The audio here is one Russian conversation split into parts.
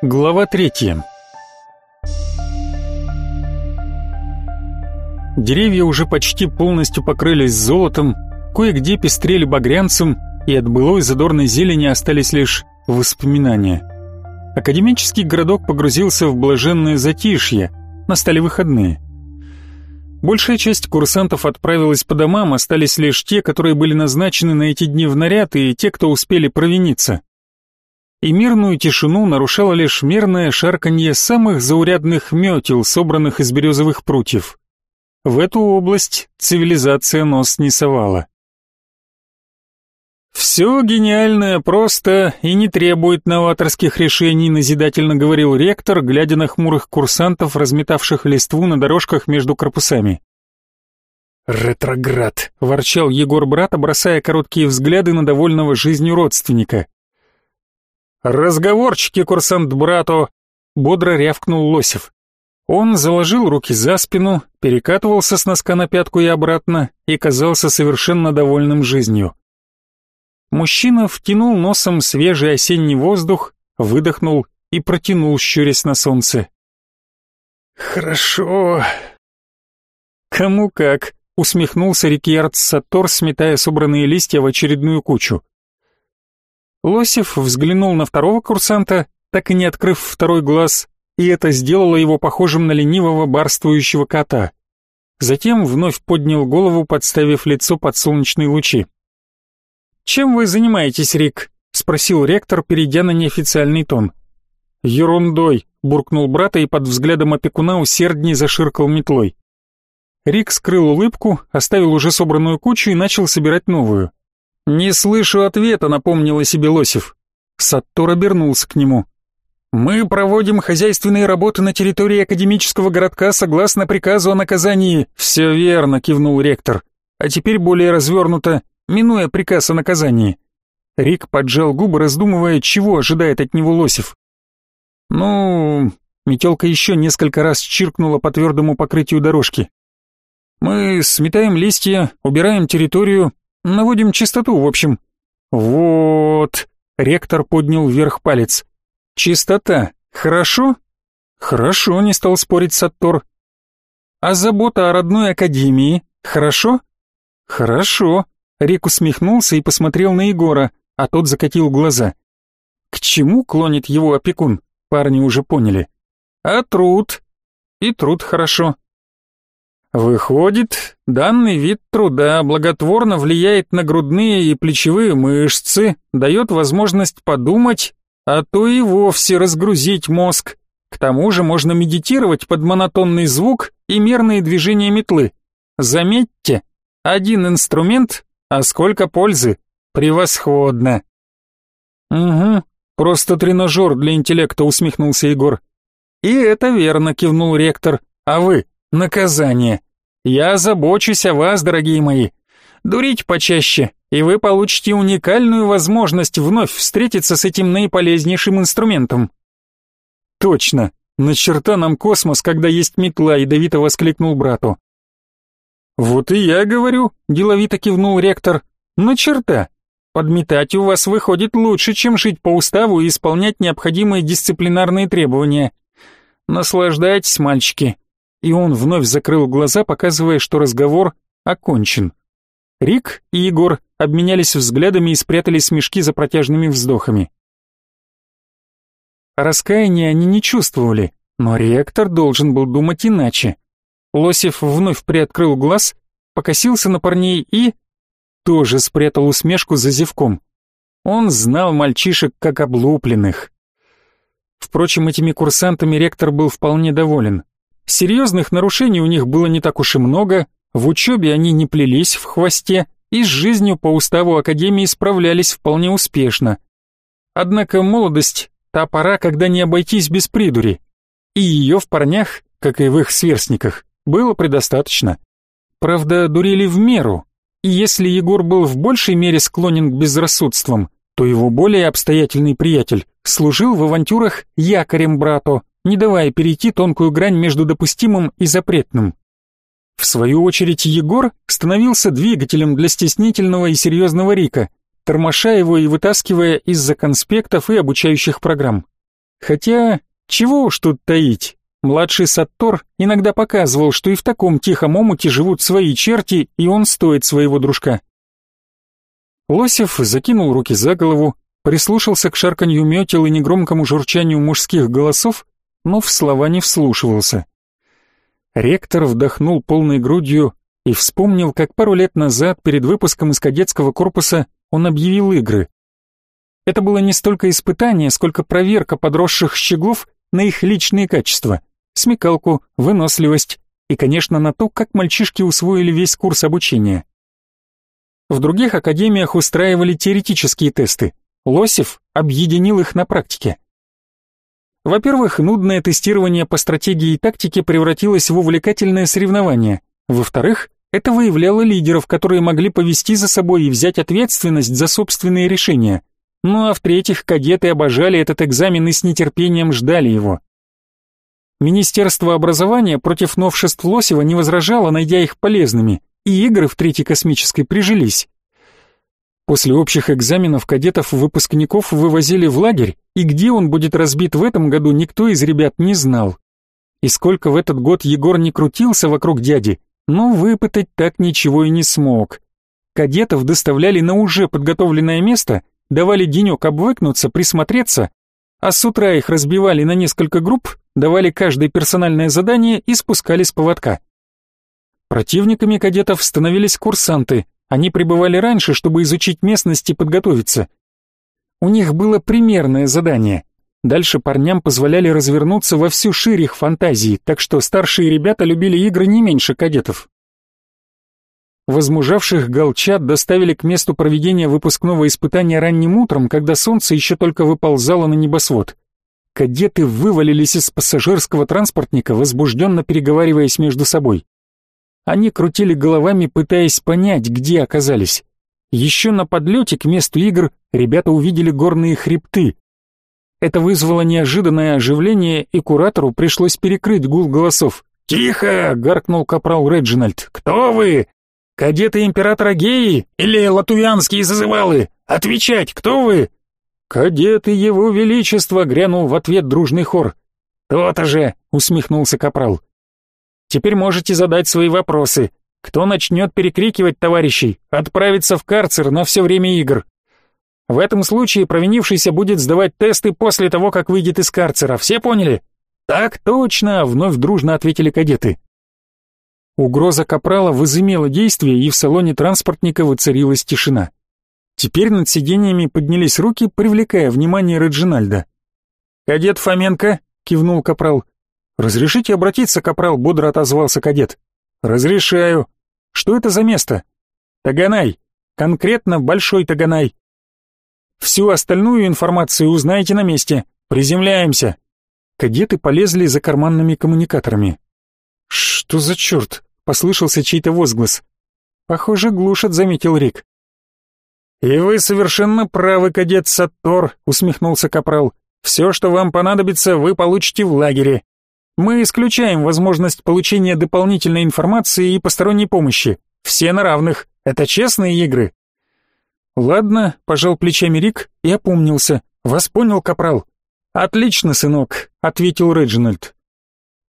Глава третья. Деревья уже почти полностью покрылись золотом, кое-где пестрели багрянцем, и от былой задорной зелени остались лишь воспоминания. Академический городок погрузился в блаженное затишье, настали выходные. Большая часть курсантов отправилась по домам, остались лишь те, которые были назначены на эти дни в наряд, и те, кто успели провиниться и мирную тишину нарушало лишь мерное шарканье самых заурядных метел, собранных из березовых прутьев. В эту область цивилизация нос не совала. «Все гениальное просто и не требует новаторских решений», назидательно говорил ректор, глядя на хмурых курсантов, разметавших листву на дорожках между корпусами. «Ретроград», — ворчал Егор брата, бросая короткие взгляды на довольного жизнью родственника. «Разговорчики, курсант брату!» — бодро рявкнул Лосев. Он заложил руки за спину, перекатывался с носка на пятку и обратно и казался совершенно довольным жизнью. Мужчина втянул носом свежий осенний воздух, выдохнул и протянул, щурясь на солнце. «Хорошо». «Кому как», — усмехнулся Рикьярд Сатор, сметая собранные листья в очередную кучу. Лосев взглянул на второго курсанта, так и не открыв второй глаз, и это сделало его похожим на ленивого барствующего кота. Затем вновь поднял голову, подставив лицо под солнечные лучи. «Чем вы занимаетесь, Рик?» — спросил ректор, перейдя на неофициальный тон. «Ерундой», — буркнул брата и под взглядом опекуна усердней заширкал метлой. Рик скрыл улыбку, оставил уже собранную кучу и начал собирать новую. «Не слышу ответа», — напомнил о себе Лосев. Саттор обернулся к нему. «Мы проводим хозяйственные работы на территории академического городка согласно приказу о наказании». «Все верно», — кивнул ректор. «А теперь более развернуто, минуя приказ о наказании». Рик поджал губы, раздумывая, чего ожидает от него Лосев. «Ну...» — метелка еще несколько раз чиркнула по твердому покрытию дорожки. «Мы сметаем листья, убираем территорию, Наводим чистоту, в общем. Вот. Ректор поднял вверх палец. Чистота. Хорошо? Хорошо, не стал спорить Саттор. А забота о родной академии. Хорошо? Хорошо. Рик усмехнулся и посмотрел на Егора, а тот закатил глаза. К чему клонит его опекун? Парни уже поняли. А труд? И труд хорошо. Выходит, данный вид труда благотворно влияет на грудные и плечевые мышцы, дает возможность подумать, а то и вовсе разгрузить мозг. К тому же можно медитировать под монотонный звук и мерные движения метлы. Заметьте, один инструмент, а сколько пользы. Превосходно. Угу, просто тренажер для интеллекта, усмехнулся Егор. И это верно, кивнул ректор. А вы Наказание. Я забочусь о вас, дорогие мои. Дурить почаще, и вы получите уникальную возможность вновь встретиться с этим наиполезнейшим инструментом. Точно. На черта нам космос, когда есть метла, ядовито воскликнул брату. Вот и я говорю, деловито кивнул ректор. На черта. Подметать у вас выходит лучше, чем жить по уставу и исполнять необходимые дисциплинарные требования. Наслаждайтесь, мальчики и он вновь закрыл глаза, показывая, что разговор окончен. Рик и Егор обменялись взглядами и спрятали смешки за протяжными вздохами. Раскаяния они не чувствовали, но ректор должен был думать иначе. Лосев вновь приоткрыл глаз, покосился на парней и... тоже спрятал усмешку за зевком. Он знал мальчишек как облупленных. Впрочем, этими курсантами ректор был вполне доволен. Серьезных нарушений у них было не так уж и много, в учебе они не плелись в хвосте и с жизнью по уставу Академии справлялись вполне успешно. Однако молодость — та пора, когда не обойтись без придури. И ее в парнях, как и в их сверстниках, было предостаточно. Правда, дурели в меру, и если Егор был в большей мере склонен к безрассудствам, то его более обстоятельный приятель служил в авантюрах якорем брату, не давая перейти тонкую грань между допустимым и запретным. В свою очередь Егор становился двигателем для стеснительного и серьезного Рика, тормоша его и вытаскивая из-за конспектов и обучающих программ. Хотя, чего уж тут таить, младший Саттор иногда показывал, что и в таком тихом омуте живут свои черти, и он стоит своего дружка. Лосев закинул руки за голову, прислушался к шарканью метел и негромкому журчанию мужских голосов, но в слова не вслушивался. Ректор вдохнул полной грудью и вспомнил, как пару лет назад, перед выпуском из кадетского корпуса, он объявил игры. Это было не столько испытание, сколько проверка подросших щеглов на их личные качества, смекалку, выносливость и, конечно, на то, как мальчишки усвоили весь курс обучения. В других академиях устраивали теоретические тесты, Лосев объединил их на практике. Во-первых, нудное тестирование по стратегии и тактике превратилось в увлекательное соревнование. Во-вторых, это выявляло лидеров, которые могли повести за собой и взять ответственность за собственные решения. Ну а в-третьих, кадеты обожали этот экзамен и с нетерпением ждали его. Министерство образования против новшеств Лосева не возражало, найдя их полезными, и игры в третьей космической прижились. После общих экзаменов кадетов-выпускников вывозили в лагерь, и где он будет разбит в этом году, никто из ребят не знал. И сколько в этот год Егор не крутился вокруг дяди, но выпытать так ничего и не смог. Кадетов доставляли на уже подготовленное место, давали денек обвыкнуться, присмотреться, а с утра их разбивали на несколько групп, давали каждое персональное задание и спускали с поводка. Противниками кадетов становились курсанты, они прибывали раньше, чтобы изучить местность и подготовиться. У них было примерное задание. Дальше парням позволяли развернуться во всю ширь их фантазии, так что старшие ребята любили игры не меньше кадетов. Возмужавших галчат доставили к месту проведения выпускного испытания ранним утром, когда солнце еще только выползало на небосвод. Кадеты вывалились из пассажирского транспортника, возбужденно переговариваясь между собой. Они крутили головами, пытаясь понять, где оказались. Еще на подлете к месту игр ребята увидели горные хребты. Это вызвало неожиданное оживление, и куратору пришлось перекрыть гул голосов. «Тихо!» — гаркнул капрал Реджинальд. «Кто вы? Кадеты императора Геи или латуянские зазывалы? Отвечать, кто вы?» «Кадеты его величества!» — грянул в ответ дружный хор. «То-то же!» — усмехнулся капрал. Теперь можете задать свои вопросы. Кто начнет перекрикивать товарищей, отправится в карцер на все время игр. В этом случае провинившийся будет сдавать тесты после того, как выйдет из карцера. Все поняли? Так точно, вновь дружно ответили кадеты. Угроза капрала возымела действие, и в салоне транспортника воцарилась тишина. Теперь над сиденьями поднялись руки, привлекая внимание Реджинальда. «Кадет Фоменко», — кивнул капрал, «Разрешите обратиться, капрал?» — бодро отозвался кадет. «Разрешаю. Что это за место?» «Таганай. Конкретно Большой Таганай. Всю остальную информацию узнаете на месте. Приземляемся». Кадеты полезли за карманными коммуникаторами. «Что за черт?» — послышался чей-то возглас. «Похоже, глушат», — заметил Рик. «И вы совершенно правы, кадет Саттор», — усмехнулся Капрал. «Все, что вам понадобится, вы получите в лагере. Мы исключаем возможность получения дополнительной информации и посторонней помощи. Все на равных. Это честные игры. Ладно, пожал плечами Рик и опомнился. Вас понял, капрал. Отлично, сынок, ответил Реджинальд.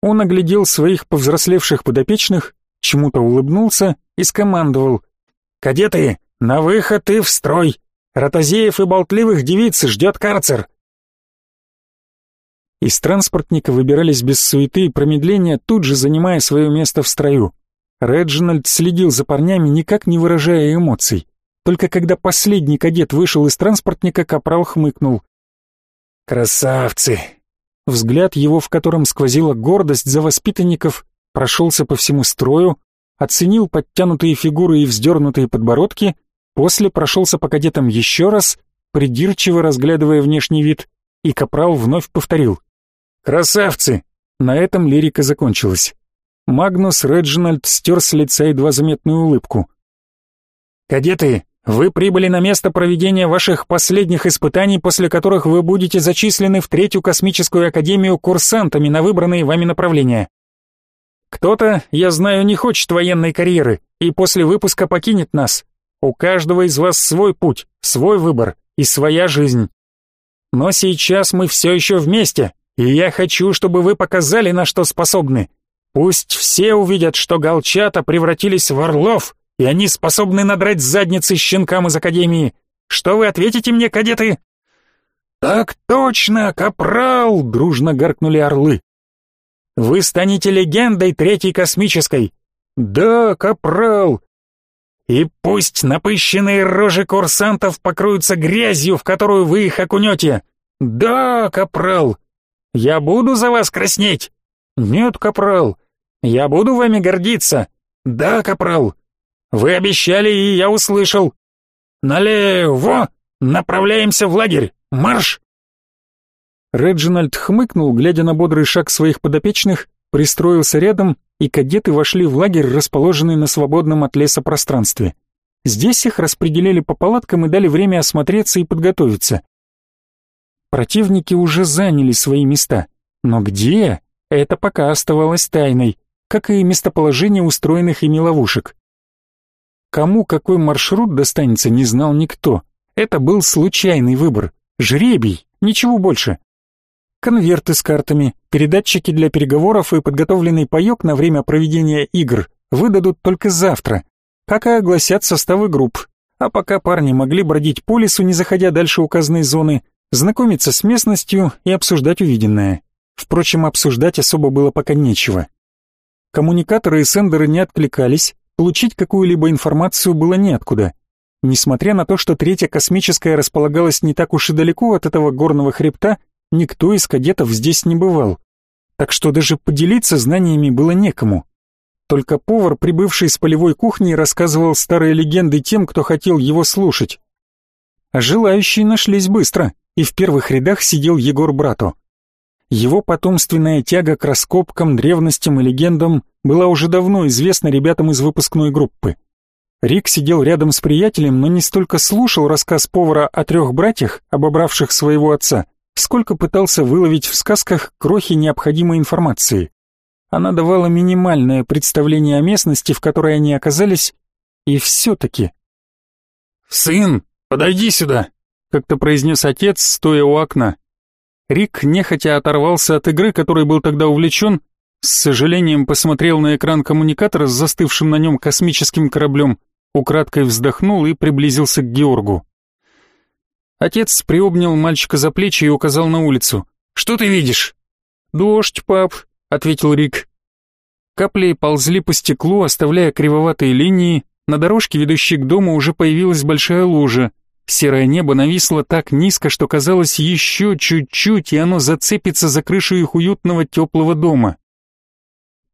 Он оглядел своих повзрослевших подопечных, чему-то улыбнулся и скомандовал: "Кадеты, на выход и в строй. Ротозеев и болтливых девиц ждет карцер. Из транспортника выбирались без суеты и промедления, тут же занимая свое место в строю. Реджинальд следил за парнями, никак не выражая эмоций. Только когда последний кадет вышел из транспортника, капрал хмыкнул. «Красавцы!» Взгляд его, в котором сквозила гордость за воспитанников, прошелся по всему строю, оценил подтянутые фигуры и вздернутые подбородки, после прошелся по кадетам еще раз, придирчиво разглядывая внешний вид, и капрал вновь повторил. «Красавцы!» На этом лирика закончилась. Магнус Реджинальд стер с лица едва заметную улыбку. «Кадеты, вы прибыли на место проведения ваших последних испытаний, после которых вы будете зачислены в Третью космическую академию курсантами на выбранные вами направления. Кто-то, я знаю, не хочет военной карьеры и после выпуска покинет нас. У каждого из вас свой путь, свой выбор и своя жизнь. но сейчас мы все еще вместе, и я хочу, чтобы вы показали, на что способны. Пусть все увидят, что галчата превратились в орлов, и они способны надрать задницы щенкам из Академии. Что вы ответите мне, кадеты?» «Так точно, капрал!» — дружно гаркнули орлы. «Вы станете легендой Третьей Космической!» «Да, капрал!» «И пусть напыщенные рожи курсантов покроются грязью, в которую вы их окунете!» «Да, капрал!» «Я буду за вас краснеть!» «Нет, капрал!» «Я буду вами гордиться!» «Да, капрал!» «Вы обещали, и я услышал!» «Налево! Направляемся в лагерь! Марш!» Реджинальд хмыкнул, глядя на бодрый шаг своих подопечных, пристроился рядом, и кадеты вошли в лагерь, расположенный на свободном от леса пространстве. Здесь их распределили по палаткам и дали время осмотреться и подготовиться. Противники уже заняли свои места, но где, это пока оставалось тайной, как и местоположение устроенных ими ловушек. Кому какой маршрут достанется, не знал никто. Это был случайный выбор, жребий, ничего больше. Конверты с картами, передатчики для переговоров и подготовленный паёк на время проведения игр выдадут только завтра, как и огласят составы групп. А пока парни могли бродить по лесу, не заходя дальше указанной зоны, знакомиться с местностью и обсуждать увиденное. Впрочем, обсуждать особо было пока нечего. Коммуникаторы и сендеры не откликались, получить какую-либо информацию было неоткуда. Несмотря на то, что третья космическая располагалась не так уж и далеко от этого горного хребта, никто из кадетов здесь не бывал. Так что даже поделиться знаниями было некому. Только повар, прибывший с полевой кухни, рассказывал старые легенды тем, кто хотел его слушать. А желающие нашлись быстро, и в первых рядах сидел Егор Брато. Его потомственная тяга к раскопкам, древностям и легендам была уже давно известна ребятам из выпускной группы. Рик сидел рядом с приятелем, но не столько слушал рассказ повара о трех братьях, обобравших своего отца, сколько пытался выловить в сказках крохи необходимой информации. Она давала минимальное представление о местности, в которой они оказались, и все-таки... «Сын, подойди сюда!» — как-то произнес отец, стоя у окна. Рик нехотя оторвался от игры, которой был тогда увлечен, с сожалением посмотрел на экран коммуникатора с застывшим на нем космическим кораблем, украдкой вздохнул и приблизился к Георгу. Отец приобнял мальчика за плечи и указал на улицу. «Что ты видишь?» «Дождь, пап», — ответил Рик. Капли ползли по стеклу, оставляя кривоватые линии, на дорожке, ведущей к дому, уже появилась большая лужа. Серое небо нависло так низко, что казалось еще чуть-чуть, и оно зацепится за крышу их уютного теплого дома.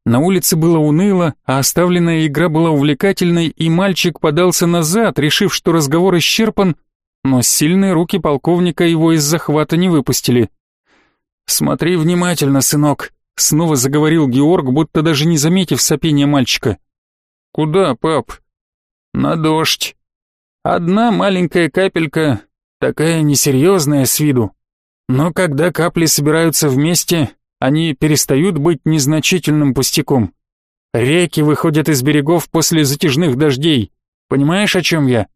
На улице было уныло, а оставленная игра была увлекательной, и мальчик подался назад, решив, что разговор исчерпан, но сильные руки полковника его из захвата не выпустили. «Смотри внимательно, сынок», — снова заговорил Георг, будто даже не заметив сопения мальчика. «Куда, пап?» «На дождь. Одна маленькая капелька, такая несерьезная с виду. Но когда капли собираются вместе, они перестают быть незначительным пустяком. Реки выходят из берегов после затяжных дождей. Понимаешь, о чем я?»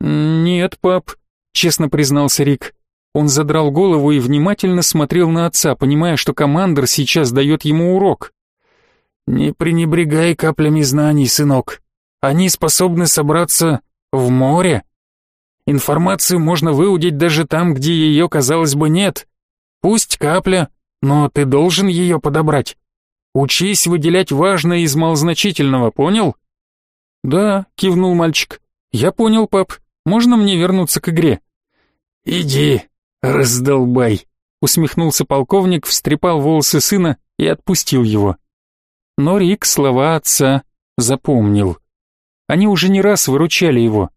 «Нет, пап», — честно признался Рик. Он задрал голову и внимательно смотрел на отца, понимая, что командор сейчас дает ему урок. «Не пренебрегай каплями знаний, сынок. Они способны собраться в море. Информацию можно выудить даже там, где ее, казалось бы, нет. Пусть капля, но ты должен ее подобрать. Учись выделять важное из малозначительного, понял?» «Да», — кивнул мальчик. «Я понял, пап. Можно мне вернуться к игре?» «Иди, раздолбай!» Усмехнулся полковник, встрепал волосы сына и отпустил его. Но Рик слова отца запомнил. Они уже не раз выручали его.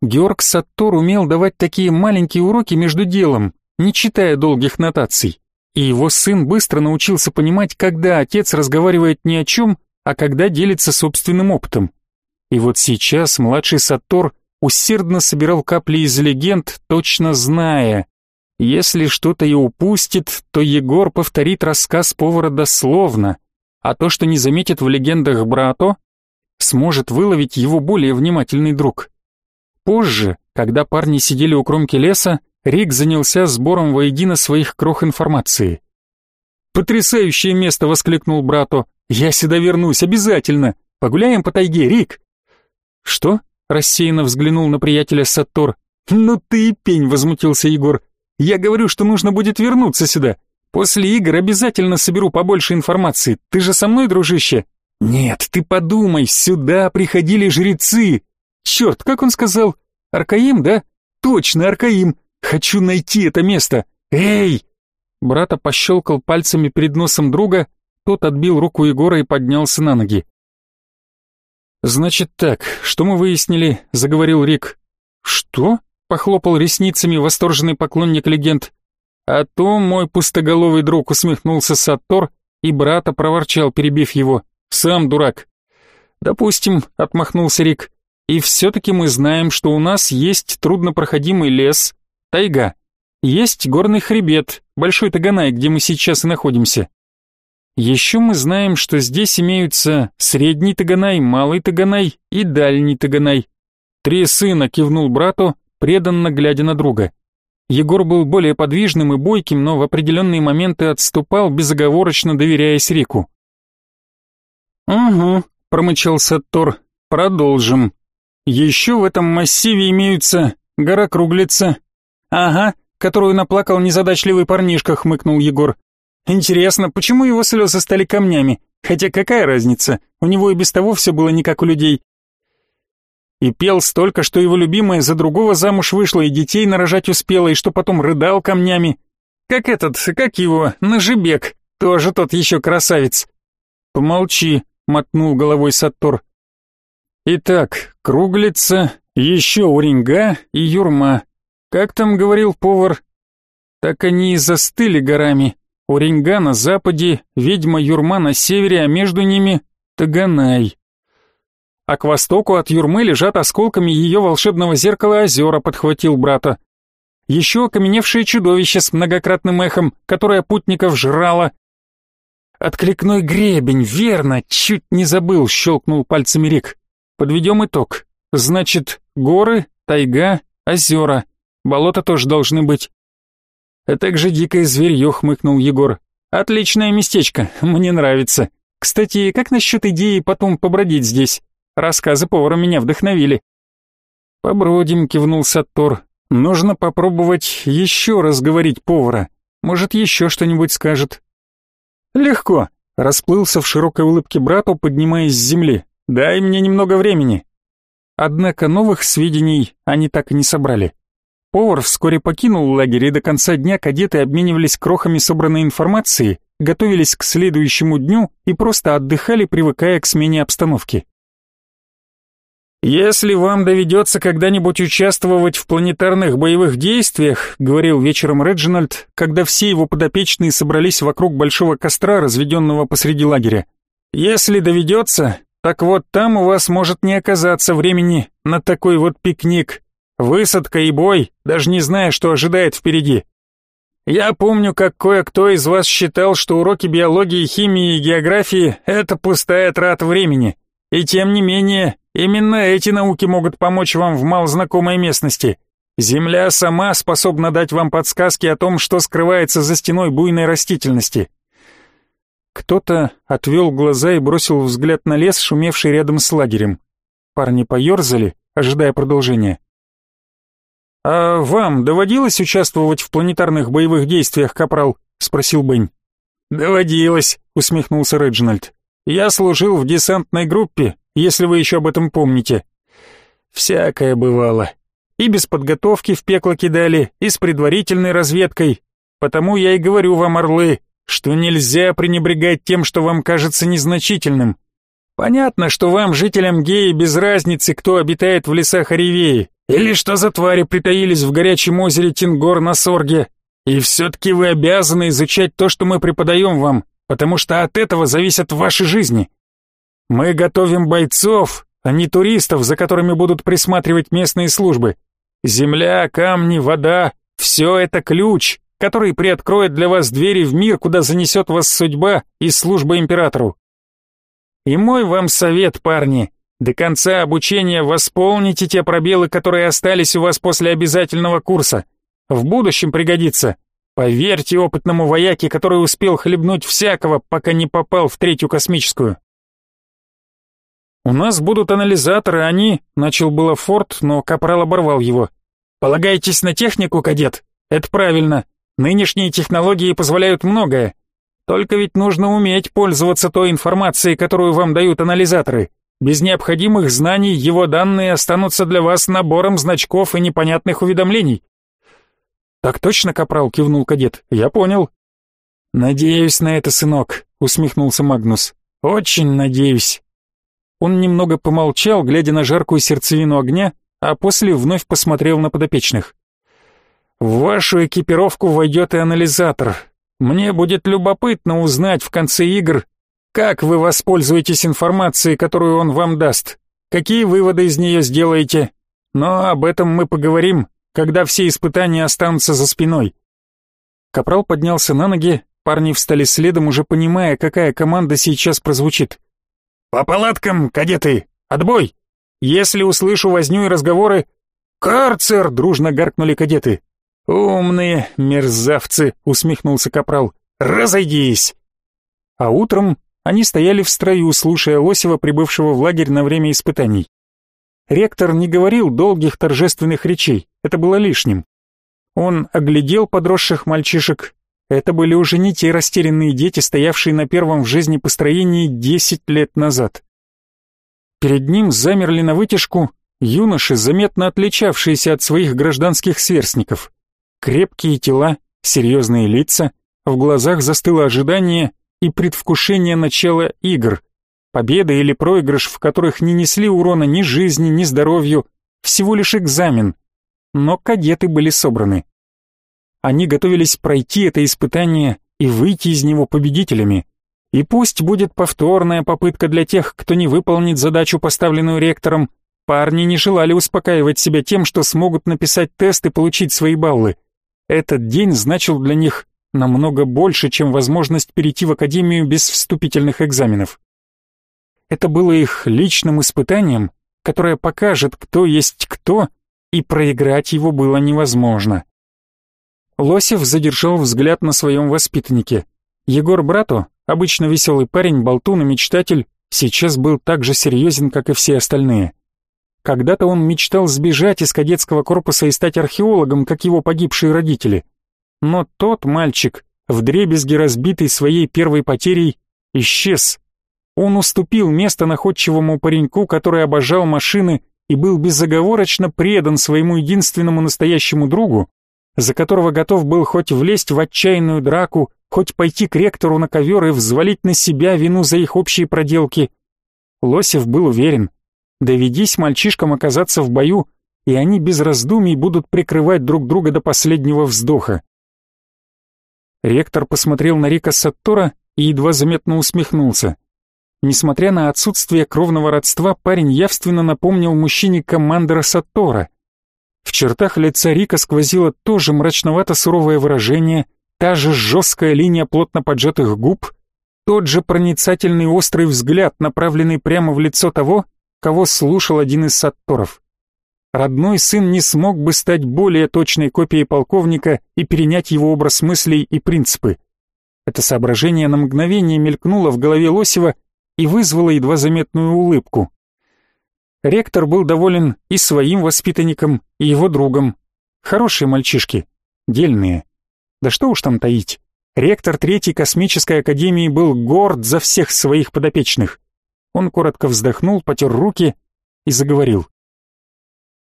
Георг Саттор умел давать такие маленькие уроки между делом, не читая долгих нотаций. И его сын быстро научился понимать, когда отец разговаривает ни о чем, а когда делится собственным опытом. И вот сейчас младший Саттор усердно собирал капли из легенд, точно зная, если что-то и упустит, то Егор повторит рассказ повара дословно, а то, что не заметит в легендах брато, сможет выловить его более внимательный друг. Позже, когда парни сидели у кромки леса, Рик занялся сбором воедино своих крох информации. «Потрясающее место!» — воскликнул брату. «Я сюда вернусь, обязательно! Погуляем по тайге, Рик!» «Что?» — рассеянно взглянул на приятеля Саттор. «Ну ты и пень!» — возмутился Егор. «Я говорю, что нужно будет вернуться сюда. После игр обязательно соберу побольше информации. Ты же со мной, дружище?» «Нет, ты подумай, сюда приходили жрецы!» «Черт, как он сказал? Аркаим, да? Точно, Аркаим! Хочу найти это место! Эй!» Брата пощелкал пальцами перед носом друга, тот отбил руку Егора и поднялся на ноги. «Значит так, что мы выяснили?» — заговорил Рик. «Что?» — похлопал ресницами восторженный поклонник легенд. «А то мой пустоголовый друг усмехнулся Саттор и брата проворчал, перебив его. Сам дурак». «Допустим», — отмахнулся Рик. «И все-таки мы знаем, что у нас есть труднопроходимый лес, тайга. Есть горный хребет, Большой Таганай, где мы сейчас и находимся. Еще мы знаем, что здесь имеются Средний Таганай, Малый Таганай и Дальний Таганай. Три сына кивнул брату, преданно глядя на друга. Егор был более подвижным и бойким, но в определенные моменты отступал, безоговорочно доверяясь Рику. «Угу», — промычал Саттор, — «продолжим. Еще в этом массиве имеются гора Круглица». «Ага, которую наплакал незадачливый парнишка», — хмыкнул Егор. Интересно, почему его слезы стали камнями? Хотя какая разница, у него и без того все было не как у людей. И пел столько, что его любимая за другого замуж вышла и детей нарожать успела, и что потом рыдал камнями. Как этот, как его, Нажибек, тоже тот еще красавец. Помолчи, мотнул головой Саттор. Итак, Круглица, еще Уринга и Юрма. Как там говорил повар? Так они и застыли горами. Ореньга на западе, ведьма Юрма на севере, а между ними Таганай. А к востоку от Юрмы лежат осколками ее волшебного зеркала озера, подхватил брата. Еще окаменевшее чудовище с многократным эхом, которое путников жрало. Откликной гребень, верно, чуть не забыл, щелкнул пальцами Рик. Подведем итог. Значит, горы, тайга, озера. Болота тоже должны быть а также дикое зверье», — хмыкнул Егор. «Отличное местечко, мне нравится. Кстати, как насчет идеи потом побродить здесь? Рассказы повара меня вдохновили». «Побродим», — кивнул Саттор. «Нужно попробовать еще раз говорить повара. Может, еще что-нибудь скажет». «Легко», — расплылся в широкой улыбке брату, поднимаясь с земли. «Дай мне немного времени». Однако новых сведений они так и не собрали. Повар вскоре покинул лагерь, и до конца дня кадеты обменивались крохами собранной информации, готовились к следующему дню и просто отдыхали, привыкая к смене обстановки. «Если вам доведется когда-нибудь участвовать в планетарных боевых действиях», говорил вечером Реджинальд, когда все его подопечные собрались вокруг большого костра, разведенного посреди лагеря. «Если доведется, так вот там у вас может не оказаться времени на такой вот пикник, Высадка и бой, даже не зная, что ожидает впереди. Я помню, как кое-кто из вас считал, что уроки биологии, химии и географии — это пустая трата времени. И тем не менее, именно эти науки могут помочь вам в малознакомой местности. Земля сама способна дать вам подсказки о том, что скрывается за стеной буйной растительности. Кто-то отвел глаза и бросил взгляд на лес, шумевший рядом с лагерем. Парни поерзали, ожидая продолжения. «А вам доводилось участвовать в планетарных боевых действиях, капрал?» — спросил Бэнь. «Доводилось», — усмехнулся Реджинальд. «Я служил в десантной группе, если вы еще об этом помните. Всякое бывало. И без подготовки в пекло кидали, и с предварительной разведкой. Потому я и говорю вам, орлы, что нельзя пренебрегать тем, что вам кажется незначительным. Понятно, что вам, жителям Геи, без разницы, кто обитает в лесах Оревеи, или что за твари притаились в горячем озере Тингор на Сорге? И все-таки вы обязаны изучать то, что мы преподаем вам, потому что от этого зависят ваши жизни. Мы готовим бойцов, а не туристов, за которыми будут присматривать местные службы. Земля, камни, вода — все это ключ, который приоткроет для вас двери в мир, куда занесет вас судьба и служба императору. И мой вам совет, парни, до конца обучения восполните те пробелы, которые остались у вас после обязательного курса. В будущем пригодится. Поверьте опытному вояке, который успел хлебнуть всякого, пока не попал в третью космическую. «У нас будут анализаторы, они...» — начал было Форд, но Капрал оборвал его. «Полагаетесь на технику, кадет? Это правильно. Нынешние технологии позволяют многое. Только ведь нужно уметь пользоваться той информацией, которую вам дают анализаторы. Без необходимых знаний его данные останутся для вас набором значков и непонятных уведомлений». «Так точно, Капрал», — кивнул кадет. «Я понял». «Надеюсь на это, сынок», — усмехнулся Магнус. «Очень надеюсь». Он немного помолчал, глядя на жаркую сердцевину огня, а после вновь посмотрел на подопечных. «В вашу экипировку войдет и анализатор. Мне будет любопытно узнать в конце игр, как вы воспользуетесь информацией, которую он вам даст, какие выводы из нее сделаете. Но об этом мы поговорим, когда все испытания останутся за спиной». Капрал поднялся на ноги, парни встали следом, уже понимая, какая команда сейчас прозвучит. «По палаткам, кадеты! Отбой! Если услышу возню и разговоры...» «Карцер!» — дружно гаркнули кадеты. «Умные мерзавцы!» — усмехнулся капрал. «Разойдись!» А утром они стояли в строю, слушая Лосева, прибывшего в лагерь на время испытаний. Ректор не говорил долгих торжественных речей, это было лишним. Он оглядел подросших мальчишек, это были уже не те растерянные дети, стоявшие на первом в жизни построении десять лет назад. Перед ним замерли на вытяжку юноши, заметно отличавшиеся от своих гражданских сверстников. Крепкие тела, серьезные лица, в глазах застыло ожидание и предвкушение начала игр, победа или проигрыш, в которых не несли урона ни жизни, ни здоровью, всего лишь экзамен. Но кадеты были собраны. Они готовились пройти это испытание и выйти из него победителями. И пусть будет повторная попытка для тех, кто не выполнит задачу, поставленную ректором, парни не желали успокаивать себя тем, что смогут написать тест и получить свои баллы. Этот день значил для них намного больше, чем возможность перейти в академию без вступительных экзаменов. Это было их личным испытанием, которое покажет, кто есть кто, и проиграть его было невозможно. Лосев задержал взгляд на своем воспитаннике. Егор брату, обычно веселый парень, болтун и мечтатель, сейчас был так же серьезен, как и все остальные. Когда-то он мечтал сбежать из кадетского корпуса и стать археологом, как его погибшие родители. Но тот мальчик, вдребезги разбитый своей первой потерей, исчез. Он уступил место находчивому пареньку, который обожал машины и был безоговорочно предан своему единственному настоящему другу, за которого готов был хоть влезть в отчаянную драку, хоть пойти к ректору на ковер и взвалить на себя вину за их общие проделки. Лосев был уверен, доведись мальчишкам оказаться в бою, и они без раздумий будут прикрывать друг друга до последнего вздоха. Ректор посмотрел на Рика Саттора и едва заметно усмехнулся. Несмотря на отсутствие кровного родства, парень явственно напомнил мужчине командора Саттора — в чертах лица Рика сквозило тоже мрачновато-суровое выражение, та же жесткая линия плотно поджатых губ, тот же проницательный острый взгляд, направленный прямо в лицо того, кого слушал один из сатторов. Родной сын не смог бы стать более точной копией полковника и перенять его образ мыслей и принципы. Это соображение на мгновение мелькнуло в голове Лосева и вызвало едва заметную улыбку. Ректор был доволен и своим воспитанником, и его другом. Хорошие мальчишки, дельные. Да что уж там таить. Ректор Третьей космической академии был горд за всех своих подопечных. Он коротко вздохнул, потер руки и заговорил.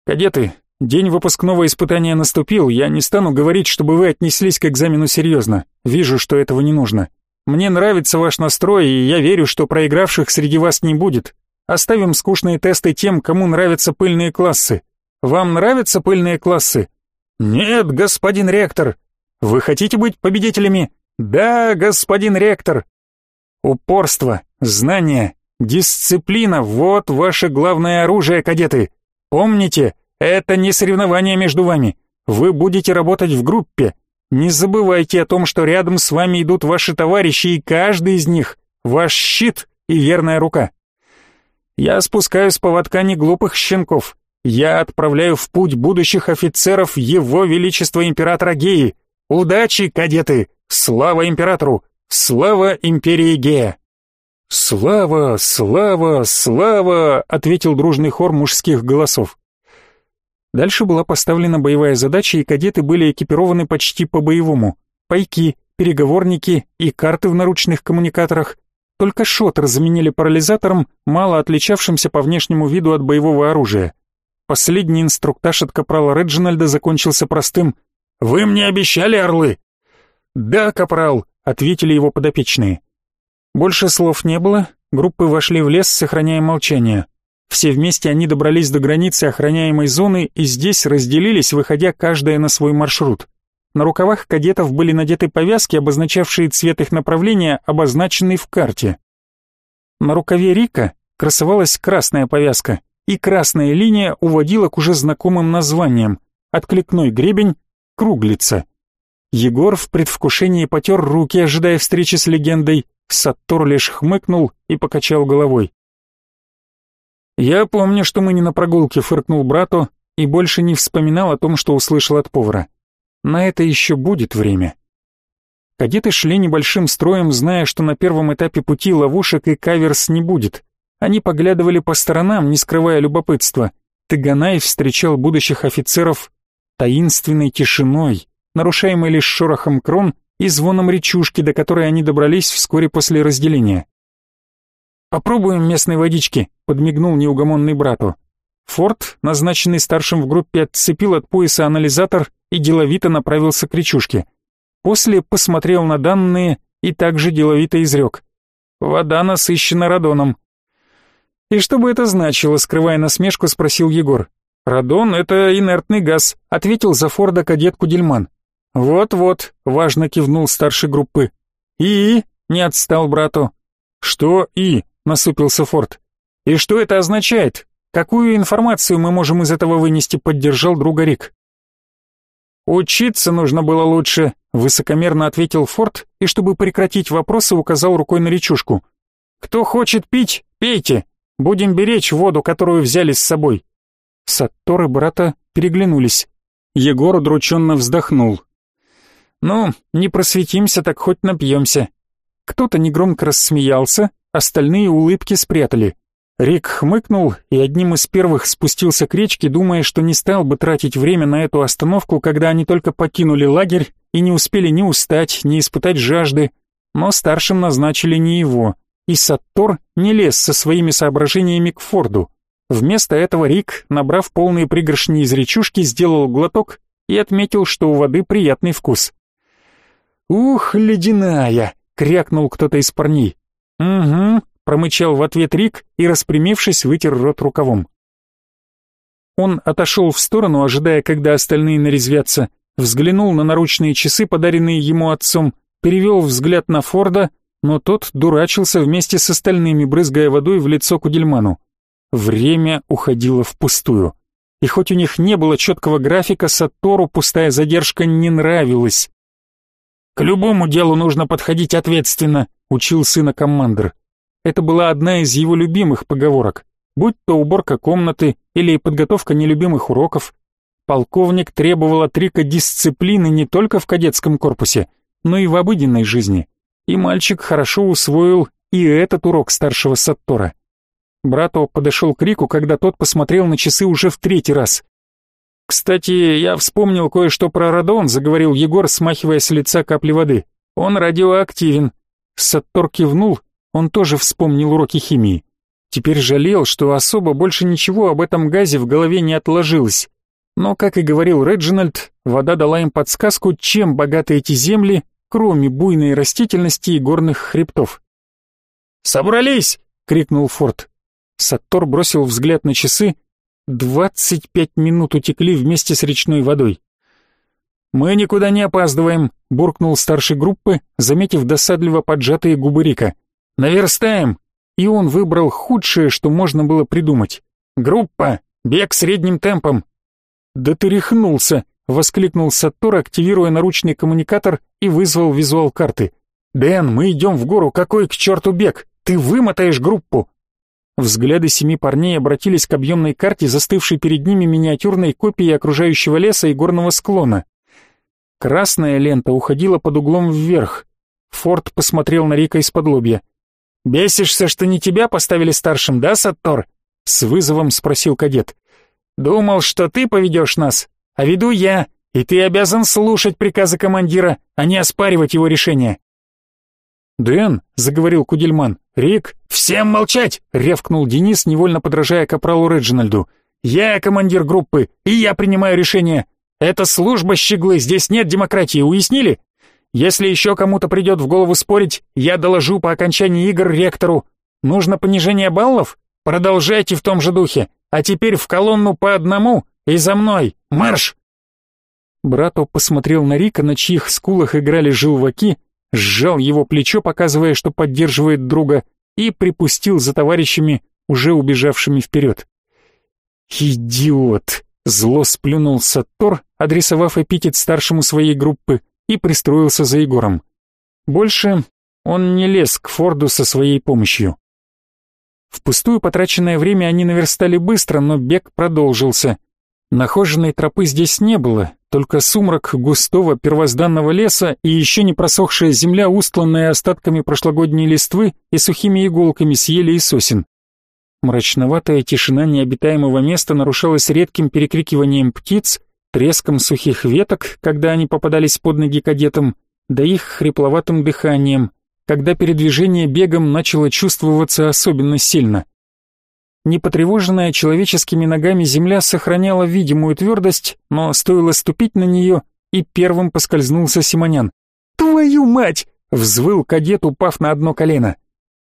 «Кадеты, день выпускного испытания наступил, я не стану говорить, чтобы вы отнеслись к экзамену серьезно. Вижу, что этого не нужно. Мне нравится ваш настрой, и я верю, что проигравших среди вас не будет. Оставим скучные тесты тем, кому нравятся пыльные классы. Вам нравятся пыльные классы? Нет, господин ректор. Вы хотите быть победителями? Да, господин ректор. Упорство, знание, дисциплина — вот ваше главное оружие, кадеты. Помните, это не соревнование между вами. Вы будете работать в группе. Не забывайте о том, что рядом с вами идут ваши товарищи, и каждый из них — ваш щит и верная рука. Я спускаю с поводка не глупых щенков. Я отправляю в путь будущих офицеров Его Величества Императора Геи. Удачи, кадеты! Слава Императору! Слава Империи Гея!» «Слава! Слава! Слава!» — ответил дружный хор мужских голосов. Дальше была поставлена боевая задача, и кадеты были экипированы почти по-боевому. Пайки, переговорники и карты в наручных коммуникаторах. Только шотер заменили парализатором, мало отличавшимся по внешнему виду от боевого оружия. Последний инструктаж от капрала Реджинальда закончился простым «Вы мне обещали, орлы?» «Да, капрал», — ответили его подопечные. Больше слов не было, группы вошли в лес, сохраняя молчание. Все вместе они добрались до границы охраняемой зоны и здесь разделились, выходя каждая на свой маршрут. На рукавах кадетов были надеты повязки, обозначавшие цвет их направления, обозначенный в карте. На рукаве Рика красовалась красная повязка, и красная линия уводила к уже знакомым названиям «Откликной гребень», «Круглица». Егор в предвкушении потер руки, ожидая встречи с легендой, Саттор лишь хмыкнул и покачал головой. «Я помню, что мы не на прогулке», — фыркнул брату и больше не вспоминал о том, что услышал от повара. «На это еще будет время». Кадеты шли небольшим строем, зная, что на первом этапе пути ловушек и каверс не будет. Они поглядывали по сторонам, не скрывая любопытства. Таганай встречал будущих офицеров таинственной тишиной, нарушаемой лишь шорохом крон и звоном речушки, до которой они добрались вскоре после разделения. «Попробуем местной водички», — подмигнул неугомонный брату. Форд, назначенный старшим в группе, отцепил от пояса анализатор и деловито направился к речушке. После посмотрел на данные и также деловито изрек. «Вода насыщена радоном». «И что бы это значило?» — скрывая насмешку, спросил Егор. «Радон — это инертный газ», — ответил за Форда кадет Кудельман. «Вот-вот», — важно кивнул старший группы. «И?» — не отстал брату. «Что «и?» — насупился Форд. «И что это означает? Какую информацию мы можем из этого вынести?» — поддержал друга Рик. «Учиться нужно было лучше», — высокомерно ответил Форд и, чтобы прекратить вопросы, указал рукой на речушку. «Кто хочет пить, пейте. Будем беречь воду, которую взяли с собой». Саттор и брата переглянулись. Егор удрученно вздохнул. «Ну, не просветимся, так хоть напьемся». Кто-то негромко рассмеялся, остальные улыбки спрятали. Рик хмыкнул и одним из первых спустился к речке, думая, что не стал бы тратить время на эту остановку, когда они только покинули лагерь и не успели ни устать, ни испытать жажды. Но старшим назначили не его, и Саттор не лез со своими соображениями к Форду. Вместо этого Рик, набрав полные пригоршни из речушки, сделал глоток и отметил, что у воды приятный вкус. «Ух, ледяная!» — крякнул кто-то из парней. «Угу», — промычал в ответ Рик и, распрямившись, вытер рот рукавом. Он отошел в сторону, ожидая, когда остальные нарезвятся, взглянул на наручные часы, подаренные ему отцом, перевел взгляд на Форда, но тот дурачился вместе с остальными, брызгая водой в лицо Кудельману. Время уходило впустую. И хоть у них не было четкого графика, Сатору пустая задержка не нравилась. «К любому делу нужно подходить ответственно», — учил сына командир. Это была одна из его любимых поговорок. Будь то уборка комнаты или подготовка нелюбимых уроков. Полковник требовал от Рика дисциплины не только в кадетском корпусе, но и в обыденной жизни. И мальчик хорошо усвоил и этот урок старшего Саттора. Брату подошел к Рику, когда тот посмотрел на часы уже в третий раз. «Кстати, я вспомнил кое-что про радон», — заговорил Егор, смахивая с лица капли воды. «Он радиоактивен». Саттор кивнул, он тоже вспомнил уроки химии. Теперь жалел, что особо больше ничего об этом газе в голове не отложилось. Но, как и говорил Реджинальд, вода дала им подсказку, чем богаты эти земли, кроме буйной растительности и горных хребтов. «Собрались!» — крикнул Форд. Саттор бросил взгляд на часы, Двадцать пять минут утекли вместе с речной водой. «Мы никуда не опаздываем», — буркнул старший группы, заметив досадливо поджатые губы Рика. «Наверстаем!» И он выбрал худшее, что можно было придумать. «Группа! Бег средним темпом!» «Да ты рехнулся!» — воскликнул Саттор, активируя наручный коммуникатор и вызвал визуал карты. «Дэн, мы идем в гору, какой к черту бег? Ты вымотаешь группу!» Взгляды семи парней обратились к объемной карте, застывшей перед ними миниатюрной копией окружающего леса и горного склона. Красная лента уходила под углом вверх. Форд посмотрел на Рика из-под лобья. «Бесишься, что не тебя поставили старшим, да, Саттор?» С вызовом спросил кадет. «Думал, что ты поведешь нас, а веду я, и ты обязан слушать приказы командира, а не оспаривать его решение». «Дэн», — заговорил Кудельман, — «Рик...» «Всем молчать!» — рявкнул Денис, невольно подражая капралу Реджинальду. «Я командир группы, и я принимаю решение. Это служба щеглы, здесь нет демократии, уяснили? Если еще кому-то придет в голову спорить, я доложу по окончании игр ректору. Нужно понижение баллов? Продолжайте в том же духе. А теперь в колонну по одному и за мной. Марш!» Брато посмотрел на Рика, на чьих скулах играли желваки, сжал его плечо, показывая, что поддерживает друга, и припустил за товарищами, уже убежавшими вперед. «Идиот!» — зло сплюнул Саттор, адресовав эпитет старшему своей группы, и пристроился за Егором. Больше он не лез к Форду со своей помощью. Впустую потраченное время они наверстали быстро, но бег продолжился. Нахоженной тропы здесь не было, только сумрак густого первозданного леса и еще не просохшая земля, устланная остатками прошлогодней листвы и сухими иголками с ели и сосен. Мрачноватая тишина необитаемого места нарушалась редким перекрикиванием птиц, треском сухих веток, когда они попадались под ноги кадетам, да их хрипловатым дыханием, когда передвижение бегом начало чувствоваться особенно сильно. Непотревоженная человеческими ногами земля сохраняла видимую твердость, но стоило ступить на нее, и первым поскользнулся Симонян. «Твою мать!» — взвыл кадет, упав на одно колено.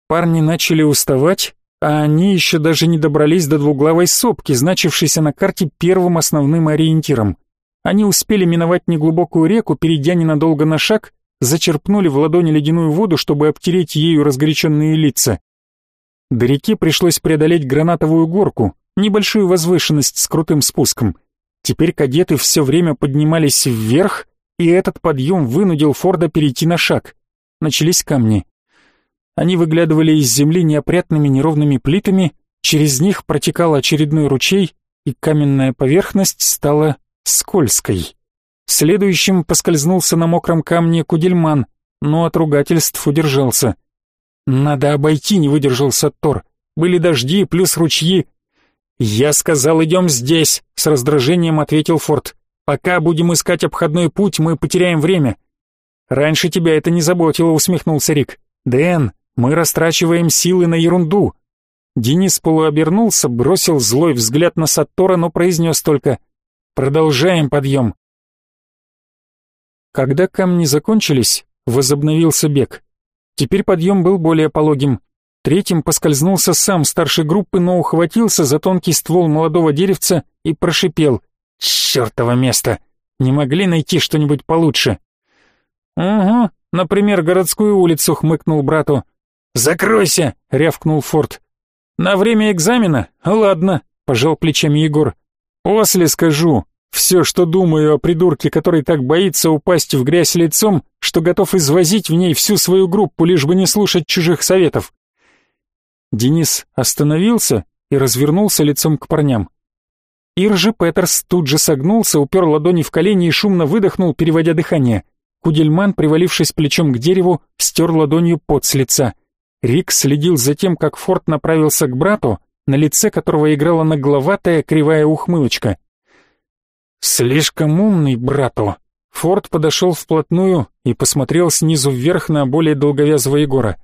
Парни начали уставать, а они еще даже не добрались до двуглавой сопки, значившейся на карте первым основным ориентиром. Они успели миновать неглубокую реку, перейдя ненадолго на шаг, зачерпнули в ладони ледяную воду, чтобы обтереть ею разгоряченные лица. До реки пришлось преодолеть гранатовую горку, небольшую возвышенность с крутым спуском. Теперь кадеты все время поднимались вверх, и этот подъем вынудил Форда перейти на шаг. Начались камни. Они выглядывали из земли неопрятными неровными плитами, через них протекал очередной ручей, и каменная поверхность стала скользкой. Следующим поскользнулся на мокром камне Кудельман, но от ругательств удержался — «Надо обойти», — не выдержал Саттор. «Были дожди, плюс ручьи». «Я сказал, идем здесь», — с раздражением ответил Форд. «Пока будем искать обходной путь, мы потеряем время». «Раньше тебя это не заботило», — усмехнулся Рик. «Дэн, мы растрачиваем силы на ерунду». Денис полуобернулся, бросил злой взгляд на Саттора, но произнес только «Продолжаем подъем». Когда камни закончились, возобновился бег. Теперь подъем был более пологим. Третьим поскользнулся сам старший группы, но ухватился за тонкий ствол молодого деревца и прошипел. «Чёртово место! Не могли найти что-нибудь получше?» «Угу, например, городскую улицу», — хмыкнул брату. «Закройся!» — рявкнул Форд. «На время экзамена? Ладно», — пожал плечами Егор. «После скажу», все, что думаю о придурке, который так боится упасть в грязь лицом, что готов извозить в ней всю свою группу, лишь бы не слушать чужих советов. Денис остановился и развернулся лицом к парням. Иржи Петерс тут же согнулся, упер ладони в колени и шумно выдохнул, переводя дыхание. Кудельман, привалившись плечом к дереву, стер ладонью пот с лица. Рик следил за тем, как Форд направился к брату, на лице которого играла нагловатая кривая ухмылочка. «Слишком умный, брату!» Форд подошел вплотную и посмотрел снизу вверх на более долговязого Егора.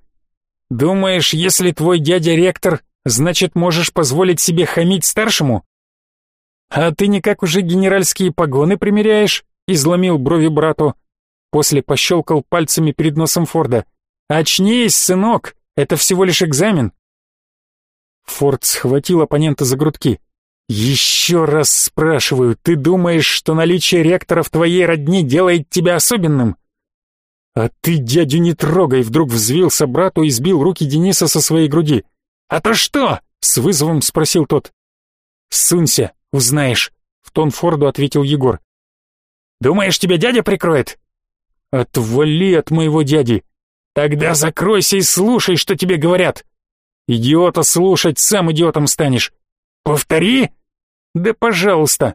«Думаешь, если твой дядя ректор, значит, можешь позволить себе хамить старшему?» «А ты никак уже генеральские погоны примеряешь?» — изломил брови брату. После пощелкал пальцами перед носом Форда. «Очнись, сынок, это всего лишь экзамен». Форд схватил оппонента за грудки. «Еще раз спрашиваю, ты думаешь, что наличие ректора в твоей родне делает тебя особенным?» «А ты дядю не трогай!» — вдруг взвился брату и сбил руки Дениса со своей груди. «А то что?» — с вызовом спросил тот. «Сунься, узнаешь», — в тон Форду ответил Егор. «Думаешь, тебя дядя прикроет?» «Отвали от моего дяди! Тогда закройся и слушай, что тебе говорят!» Идиота слушать, сам идиотом станешь. Повтори? Да пожалуйста.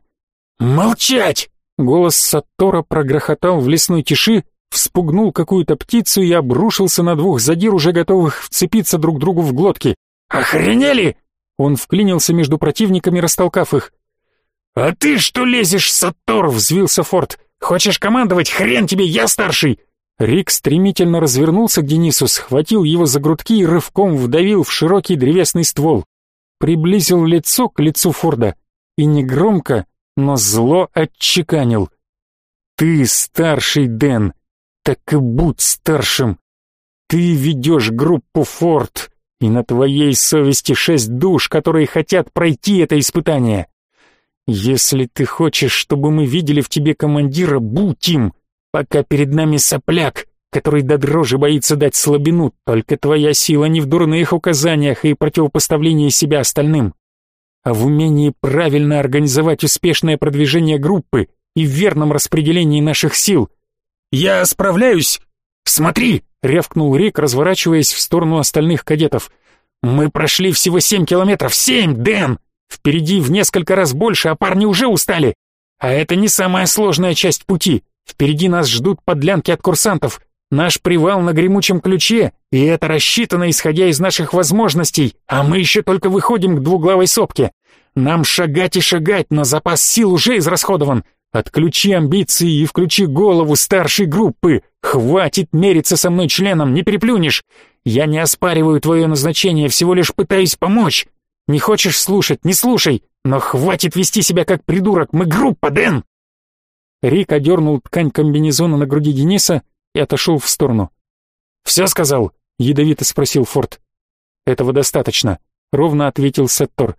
Молчать! Голос Саттора прогрохотал в лесной тиши, вспугнул какую-то птицу и обрушился на двух задир, уже готовых вцепиться друг другу в глотки. «Охренели!» Он вклинился между противниками, растолкав их. «А ты что лезешь, Саттор?» — взвился Форд. «Хочешь командовать? Хрен тебе, я старший!» Рик стремительно развернулся к Денису, схватил его за грудки и рывком вдавил в широкий древесный ствол. Приблизил лицо к лицу Форда и негромко, но зло отчеканил. «Ты старший, Дэн, так и будь старшим. Ты ведешь группу Форд, и на твоей совести шесть душ, которые хотят пройти это испытание. Если ты хочешь, чтобы мы видели в тебе командира, будь им, пока перед нами сопляк, который до дрожи боится дать слабину, только твоя сила не в дурных указаниях и противопоставлении себя остальным, а в умении правильно организовать успешное продвижение группы и в верном распределении наших сил. Я справляюсь. Смотри, рявкнул Рик, разворачиваясь в сторону остальных кадетов. Мы прошли всего семь километров. Семь, Дэн! Впереди в несколько раз больше, а парни уже устали. А это не самая сложная часть пути. Впереди нас ждут подлянки от курсантов. Наш привал на гремучем ключе, и это рассчитано, исходя из наших возможностей, а мы еще только выходим к двуглавой сопке. Нам шагать и шагать, но запас сил уже израсходован. Отключи амбиции и включи голову старшей группы. Хватит мериться со мной членом, не переплюнешь. Я не оспариваю твое назначение, всего лишь пытаюсь помочь. Не хочешь слушать, не слушай, но хватит вести себя как придурок, мы группа, Дэн!» Рик одернул ткань комбинезона на груди Дениса и отошел в сторону. «Все сказал?» — ядовито спросил Форд. «Этого достаточно», — ровно ответил Сеттор.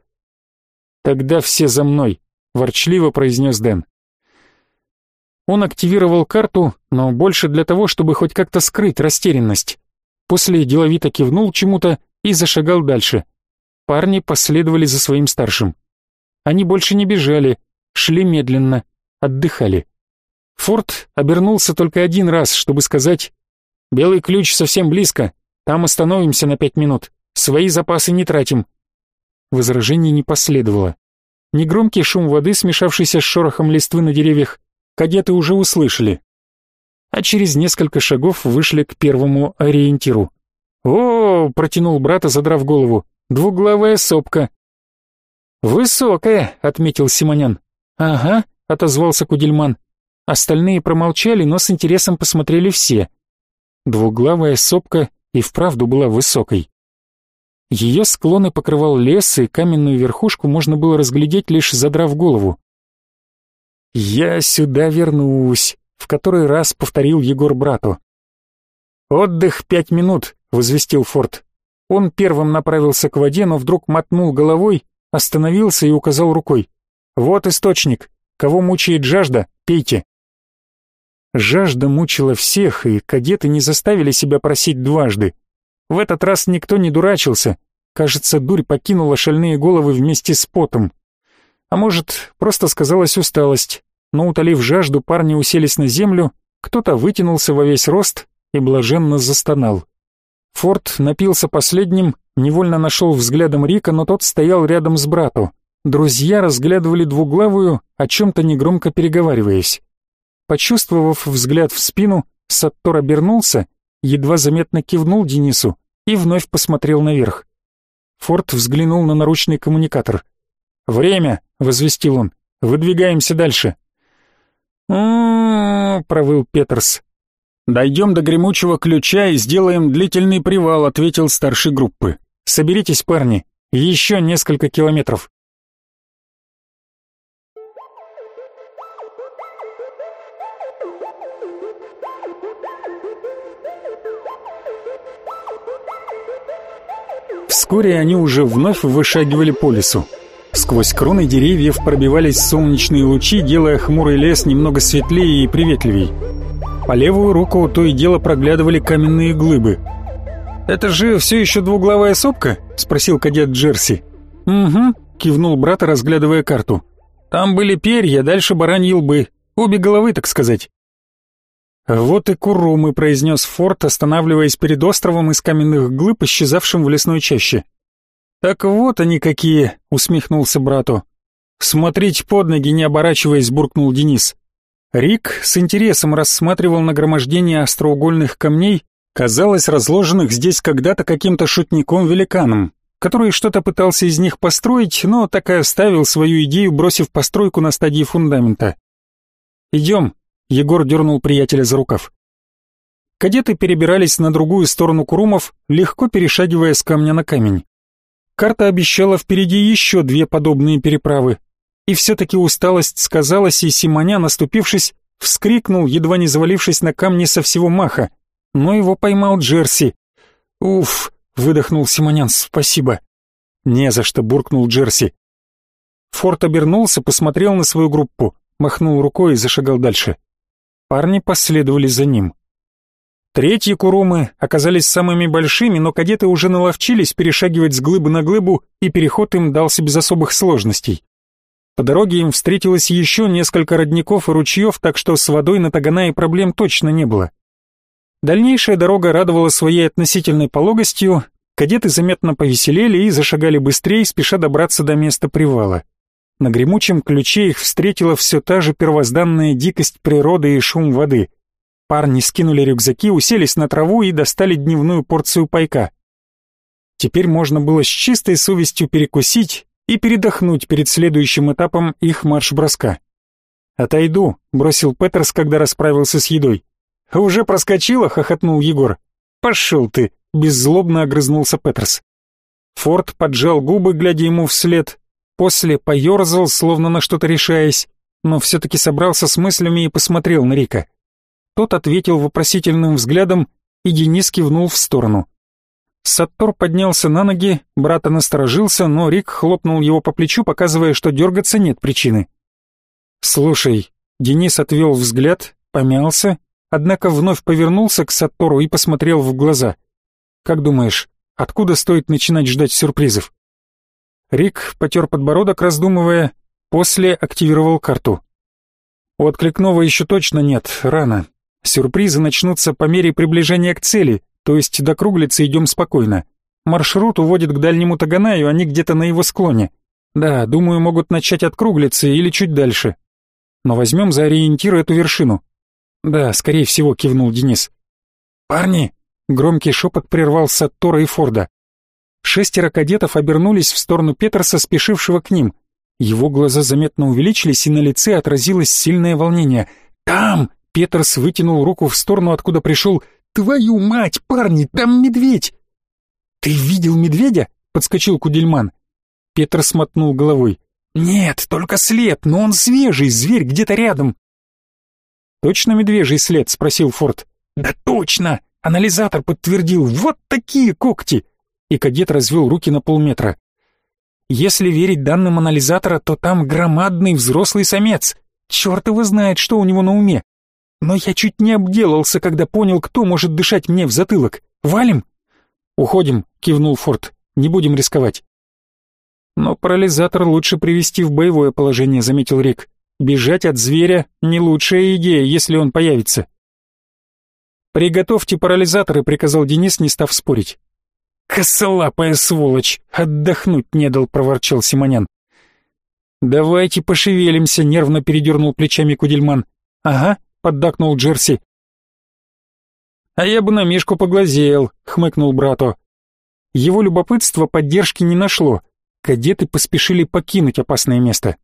«Тогда все за мной», — ворчливо произнес Дэн. Он активировал карту, но больше для того, чтобы хоть как-то скрыть растерянность. После деловито кивнул чему-то и зашагал дальше. Парни последовали за своим старшим. Они больше не бежали, шли медленно, отдыхали. Форд обернулся только один раз, чтобы сказать «Белый ключ совсем близко, там остановимся на пять минут, свои запасы не тратим». Возражений не последовало. Негромкий шум воды, смешавшийся с шорохом листвы на деревьях, кадеты уже услышали. А через несколько шагов вышли к первому ориентиру. «О!» — протянул брата, задрав голову. «Двуглавая сопка». «Высокая», — отметил Симонян. «Ага», — отозвался Кудельман. Остальные промолчали, но с интересом посмотрели все. Двуглавая сопка и вправду была высокой. Ее склоны покрывал лес, и каменную верхушку можно было разглядеть, лишь задрав голову. «Я сюда вернусь», — в который раз повторил Егор брату. «Отдых пять минут», — возвестил Форд. Он первым направился к воде, но вдруг мотнул головой, остановился и указал рукой. «Вот источник. Кого мучает жажда, пейте». Жажда мучила всех, и кадеты не заставили себя просить дважды. В этот раз никто не дурачился. Кажется, дурь покинула шальные головы вместе с потом. А может, просто сказалась усталость. Но утолив жажду, парни уселись на землю, кто-то вытянулся во весь рост и блаженно застонал. Форд напился последним, невольно нашел взглядом Рика, но тот стоял рядом с брату. Друзья разглядывали двуглавую, о чем-то негромко переговариваясь. Почувствовав взгляд в спину, Саттор обернулся, едва заметно кивнул Денису и вновь посмотрел наверх. Форд взглянул на наручный коммуникатор. «Время!» — возвестил он. «Выдвигаемся дальше». «М-м-м», провыл Петерс. «Дойдем до гремучего ключа и сделаем длительный привал», — ответил старший группы. «Соберитесь, парни, еще несколько километров». Вскоре они уже вновь вышагивали по лесу. Сквозь кроны деревьев пробивались солнечные лучи, делая хмурый лес немного светлее и приветливей. По левую руку то и дело проглядывали каменные глыбы. «Это же все еще двуглавая сопка?» — спросил кадет Джерси. «Угу», — кивнул брат, разглядывая карту. «Там были перья, дальше бараньи лбы. Обе головы, так сказать». «Вот и Курумы», — произнес Форд, останавливаясь перед островом из каменных глыб, исчезавшим в лесной чаще. Так вот они какие, усмехнулся брату. Смотрите под ноги, не оборачиваясь, буркнул Денис. Рик с интересом рассматривал нагромождение остроугольных камней, казалось, разложенных здесь когда-то каким-то шутником-великаном, который что-то пытался из них построить, но так и оставил свою идею, бросив постройку на стадии фундамента. «Идем», — Егор дернул приятеля за рукав. Кадеты перебирались на другую сторону Курумов, легко перешагивая с камня на камень. Карта обещала впереди еще две подобные переправы. И все-таки усталость сказалась, и Симоня, наступившись, вскрикнул, едва не завалившись на камни со всего маха. Но его поймал Джерси. «Уф!» — выдохнул Симонян, «спасибо». «Не за что», — буркнул Джерси. Форд обернулся, посмотрел на свою группу, махнул рукой и зашагал дальше. Парни последовали за ним. Третьи курумы оказались самыми большими, но кадеты уже наловчились перешагивать с глыбы на глыбу, и переход им дался без особых сложностей. По дороге им встретилось еще несколько родников и ручьев, так что с водой на Таганае проблем точно не было. Дальнейшая дорога радовала своей относительной пологостью, кадеты заметно повеселели и зашагали быстрее, спеша добраться до места привала. На гремучем ключе их встретила все та же первозданная дикость природы и шум воды — Парни скинули рюкзаки, уселись на траву и достали дневную порцию пайка. Теперь можно было с чистой совестью перекусить и передохнуть перед следующим этапом их марш-броска. «Отойду», — бросил Петерс, когда расправился с едой. «Уже проскочила?» — хохотнул Егор. «Пошел ты!» — беззлобно огрызнулся Петерс. Форд поджал губы, глядя ему вслед. После поерзал, словно на что-то решаясь, но все-таки собрался с мыслями и посмотрел на Рика. Тот ответил вопросительным взглядом, и Денис кивнул в сторону. Саттор поднялся на ноги, брата насторожился, но Рик хлопнул его по плечу, показывая, что дергаться нет причины. «Слушай», — Денис отвел взгляд, помялся, однако вновь повернулся к Саттору и посмотрел в глаза. «Как думаешь, откуда стоит начинать ждать сюрпризов?» Рик потер подбородок, раздумывая, после активировал карту. «У Откликного еще точно нет, рано. Сюрпризы начнутся по мере приближения к цели, то есть до Круглицы идем спокойно. Маршрут уводит к дальнему Таганаю, они где-то на его склоне. Да, думаю, могут начать от Круглицы или чуть дальше. Но возьмем за ориентир эту вершину. Да, скорее всего, кивнул Денис. Парни! Громкий шепот прервал Саттора и Форда. Шестеро кадетов обернулись в сторону Петерса, спешившего к ним. Его глаза заметно увеличились, и на лице отразилось сильное волнение. «Там!» Петерс вытянул руку в сторону, откуда пришел. «Твою мать, парни, там медведь!» «Ты видел медведя?» — подскочил Кудельман. Петр смотнул головой. «Нет, только след, но он свежий, зверь где-то рядом». «Точно медвежий след?» — спросил Форд. «Да точно! Анализатор подтвердил, вот такие когти!» И кадет развел руки на полметра. «Если верить данным анализатора, то там громадный взрослый самец. Черт его знает, что у него на уме. Но я чуть не обделался, когда понял, кто может дышать мне в затылок. Валим? Уходим, кивнул Форд. Не будем рисковать. Но парализатор лучше привести в боевое положение, заметил Рик. Бежать от зверя не лучшая идея, если он появится. Приготовьте парализаторы, приказал Денис, не став спорить. Косолапая сволочь, отдохнуть не дал, проворчал Симонян. Давайте пошевелимся, нервно передернул плечами Кудельман. Ага, поддакнул Джерси. А я бы на Мишку поглазел, хмыкнул брату. Его любопытство поддержки не нашло. Кадеты поспешили покинуть опасное место.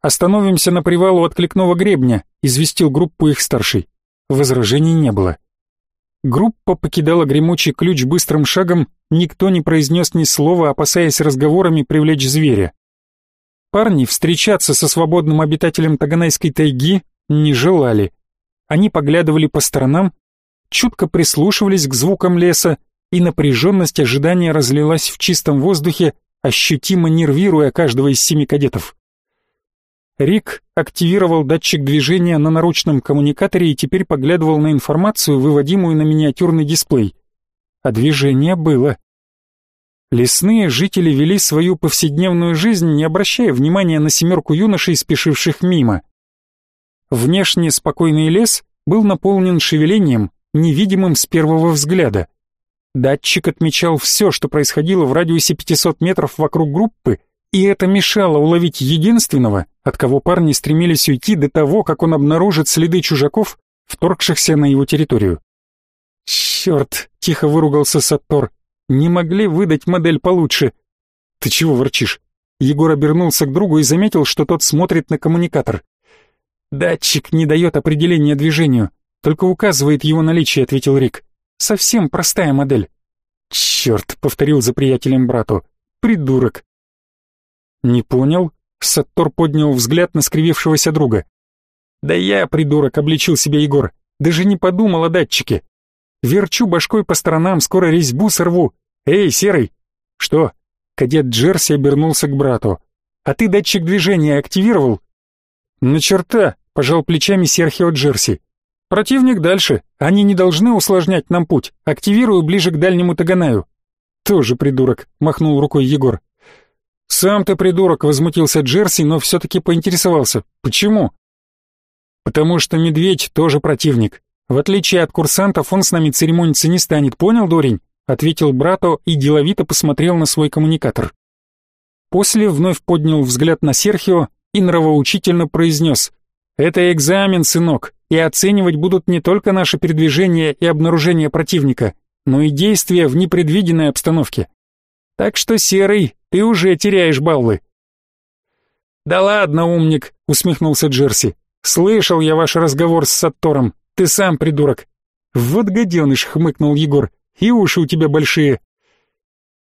Остановимся на привалу от кликного гребня, известил группу их старший. Возражений не было. Группа покидала гремучий ключ быстрым шагом, никто не произнес ни слова, опасаясь разговорами привлечь зверя. Парни встречаться со свободным обитателем Таганайской тайги не желали. Они поглядывали по сторонам, чутко прислушивались к звукам леса, и напряженность ожидания разлилась в чистом воздухе, ощутимо нервируя каждого из семи кадетов. Рик активировал датчик движения на наручном коммуникаторе и теперь поглядывал на информацию, выводимую на миниатюрный дисплей. А движение было. Лесные жители вели свою повседневную жизнь, не обращая внимания на семерку юношей, спешивших мимо. Внешне спокойный лес был наполнен шевелением, невидимым с первого взгляда. Датчик отмечал все, что происходило в радиусе 500 метров вокруг группы, и это мешало уловить единственного, от кого парни стремились уйти до того, как он обнаружит следы чужаков, вторгшихся на его территорию. «Черт!» — тихо выругался Саттор. «Не могли выдать модель получше». «Ты чего ворчишь?» Егор обернулся к другу и заметил, что тот смотрит на коммуникатор. «Датчик не дает определения движению, только указывает его наличие», — ответил Рик. «Совсем простая модель». «Черт», — повторил за приятелем брату. «Придурок». «Не понял?» — Саттор поднял взгляд на скривившегося друга. «Да я, придурок», — обличил себя Егор. «Даже не подумал о датчике. Верчу башкой по сторонам, скоро резьбу сорву. Эй, Серый!» «Что?» Кадет Джерси обернулся к брату. «А ты датчик движения активировал?» «На черта!» — пожал плечами Серхио Джерси. «Противник дальше. Они не должны усложнять нам путь. Активирую ближе к дальнему Таганаю». «Тоже придурок», — махнул рукой Егор. «Сам ты придурок», — возмутился Джерси, но все-таки поинтересовался. «Почему?» «Потому что медведь тоже противник. В отличие от курсантов, он с нами церемониться не станет, понял, Дорень?» ответил брату и деловито посмотрел на свой коммуникатор. После вновь поднял взгляд на Серхио и нравоучительно произнес «Это экзамен, сынок, и оценивать будут не только наше передвижение и обнаружение противника, но и действия в непредвиденной обстановке. Так что, Серый, ты уже теряешь баллы». «Да ладно, умник», — усмехнулся Джерси. «Слышал я ваш разговор с Саттором, ты сам придурок». «Вот гаденыш», — хмыкнул Егор, и уши у тебя большие».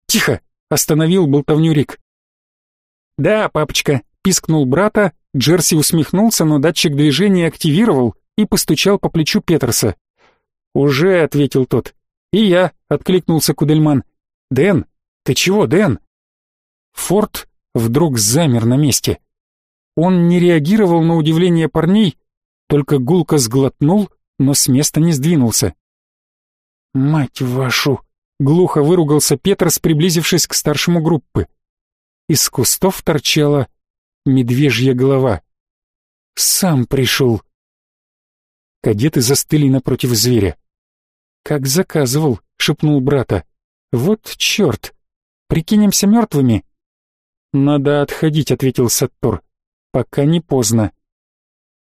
«Тихо!» — остановил болтовню Рик. «Да, папочка», — пискнул брата, Джерси усмехнулся, но датчик движения активировал и постучал по плечу Петерса. «Уже», — ответил тот. «И я», — откликнулся Кудельман. «Дэн, ты чего, Дэн?» Форд вдруг замер на месте. Он не реагировал на удивление парней, только гулко сглотнул, но с места не сдвинулся. «Мать вашу!» — глухо выругался Петрос, приблизившись к старшему группы. Из кустов торчала медвежья голова. «Сам пришел!» Кадеты застыли напротив зверя. «Как заказывал», — шепнул брата. «Вот черт! Прикинемся мертвыми?» «Надо отходить», — ответил Саттор. «Пока не поздно».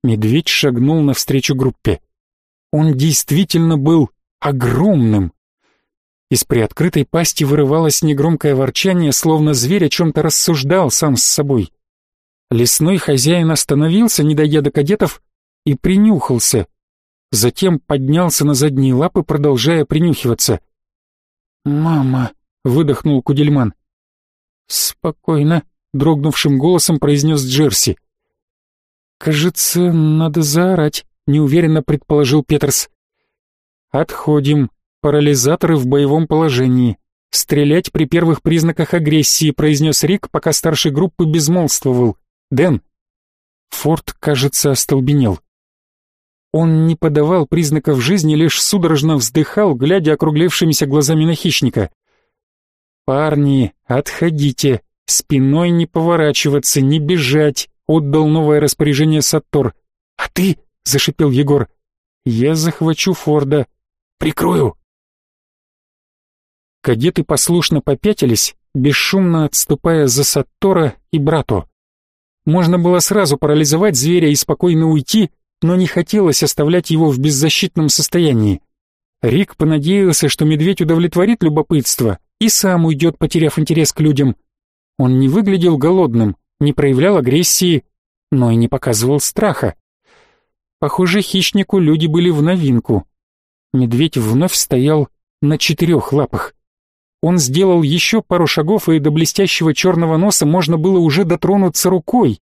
Медведь шагнул навстречу группе. Он действительно был огромным. Из приоткрытой пасти вырывалось негромкое ворчание, словно зверь о чем-то рассуждал сам с собой. Лесной хозяин остановился, не дойдя до кадетов, и принюхался. Затем поднялся на задние лапы, продолжая принюхиваться. «Мама!» — выдохнул Кудельман. «Спокойно», — дрогнувшим голосом произнес Джерси. «Кажется, надо заорать», — неуверенно предположил Петерс. «Отходим. Парализаторы в боевом положении. Стрелять при первых признаках агрессии», произнес Рик, пока старший группы безмолвствовал. «Дэн». Форд, кажется, остолбенел. Он не подавал признаков жизни, лишь судорожно вздыхал, глядя округлившимися глазами на хищника. «Парни, отходите, спиной не поворачиваться, не бежать», отдал новое распоряжение Саттор. «А ты?» — зашипел Егор. «Я захвачу Форда», Прикрою!» Кадеты послушно попятились, бесшумно отступая за Саттора и брату. Можно было сразу парализовать зверя и спокойно уйти, но не хотелось оставлять его в беззащитном состоянии. Рик понадеялся, что медведь удовлетворит любопытство и сам уйдет, потеряв интерес к людям. Он не выглядел голодным, не проявлял агрессии, но и не показывал страха. Похоже, хищнику люди были в новинку. Медведь вновь стоял на четырех лапах. Он сделал еще пару шагов, и до блестящего черного носа можно было уже дотронуться рукой.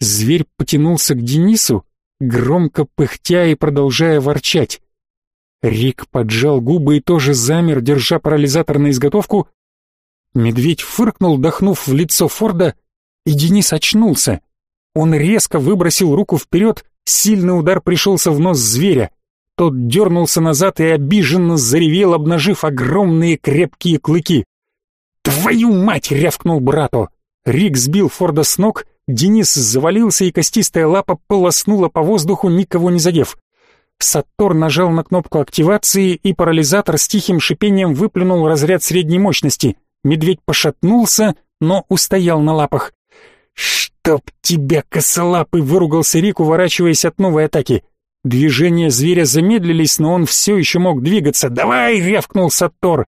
Зверь потянулся к Денису, громко пыхтя и продолжая ворчать. Рик поджал губы и тоже замер, держа парализатор на изготовку. Медведь фыркнул, дохнув в лицо Форда, и Денис очнулся. Он резко выбросил руку вперед, сильный удар пришелся в нос зверя. Тот дернулся назад и обиженно заревел, обнажив огромные крепкие клыки. «Твою мать!» — рявкнул брату. Рик сбил Форда с ног, Денис завалился, и костистая лапа полоснула по воздуху, никого не задев. Саттор нажал на кнопку активации, и парализатор с тихим шипением выплюнул разряд средней мощности. Медведь пошатнулся, но устоял на лапах. «Чтоб тебя, косолапый!» — выругался Рик, уворачиваясь от новой атаки. Движения зверя замедлились, но он все еще мог двигаться. «Давай!» — рявкнул Саттор.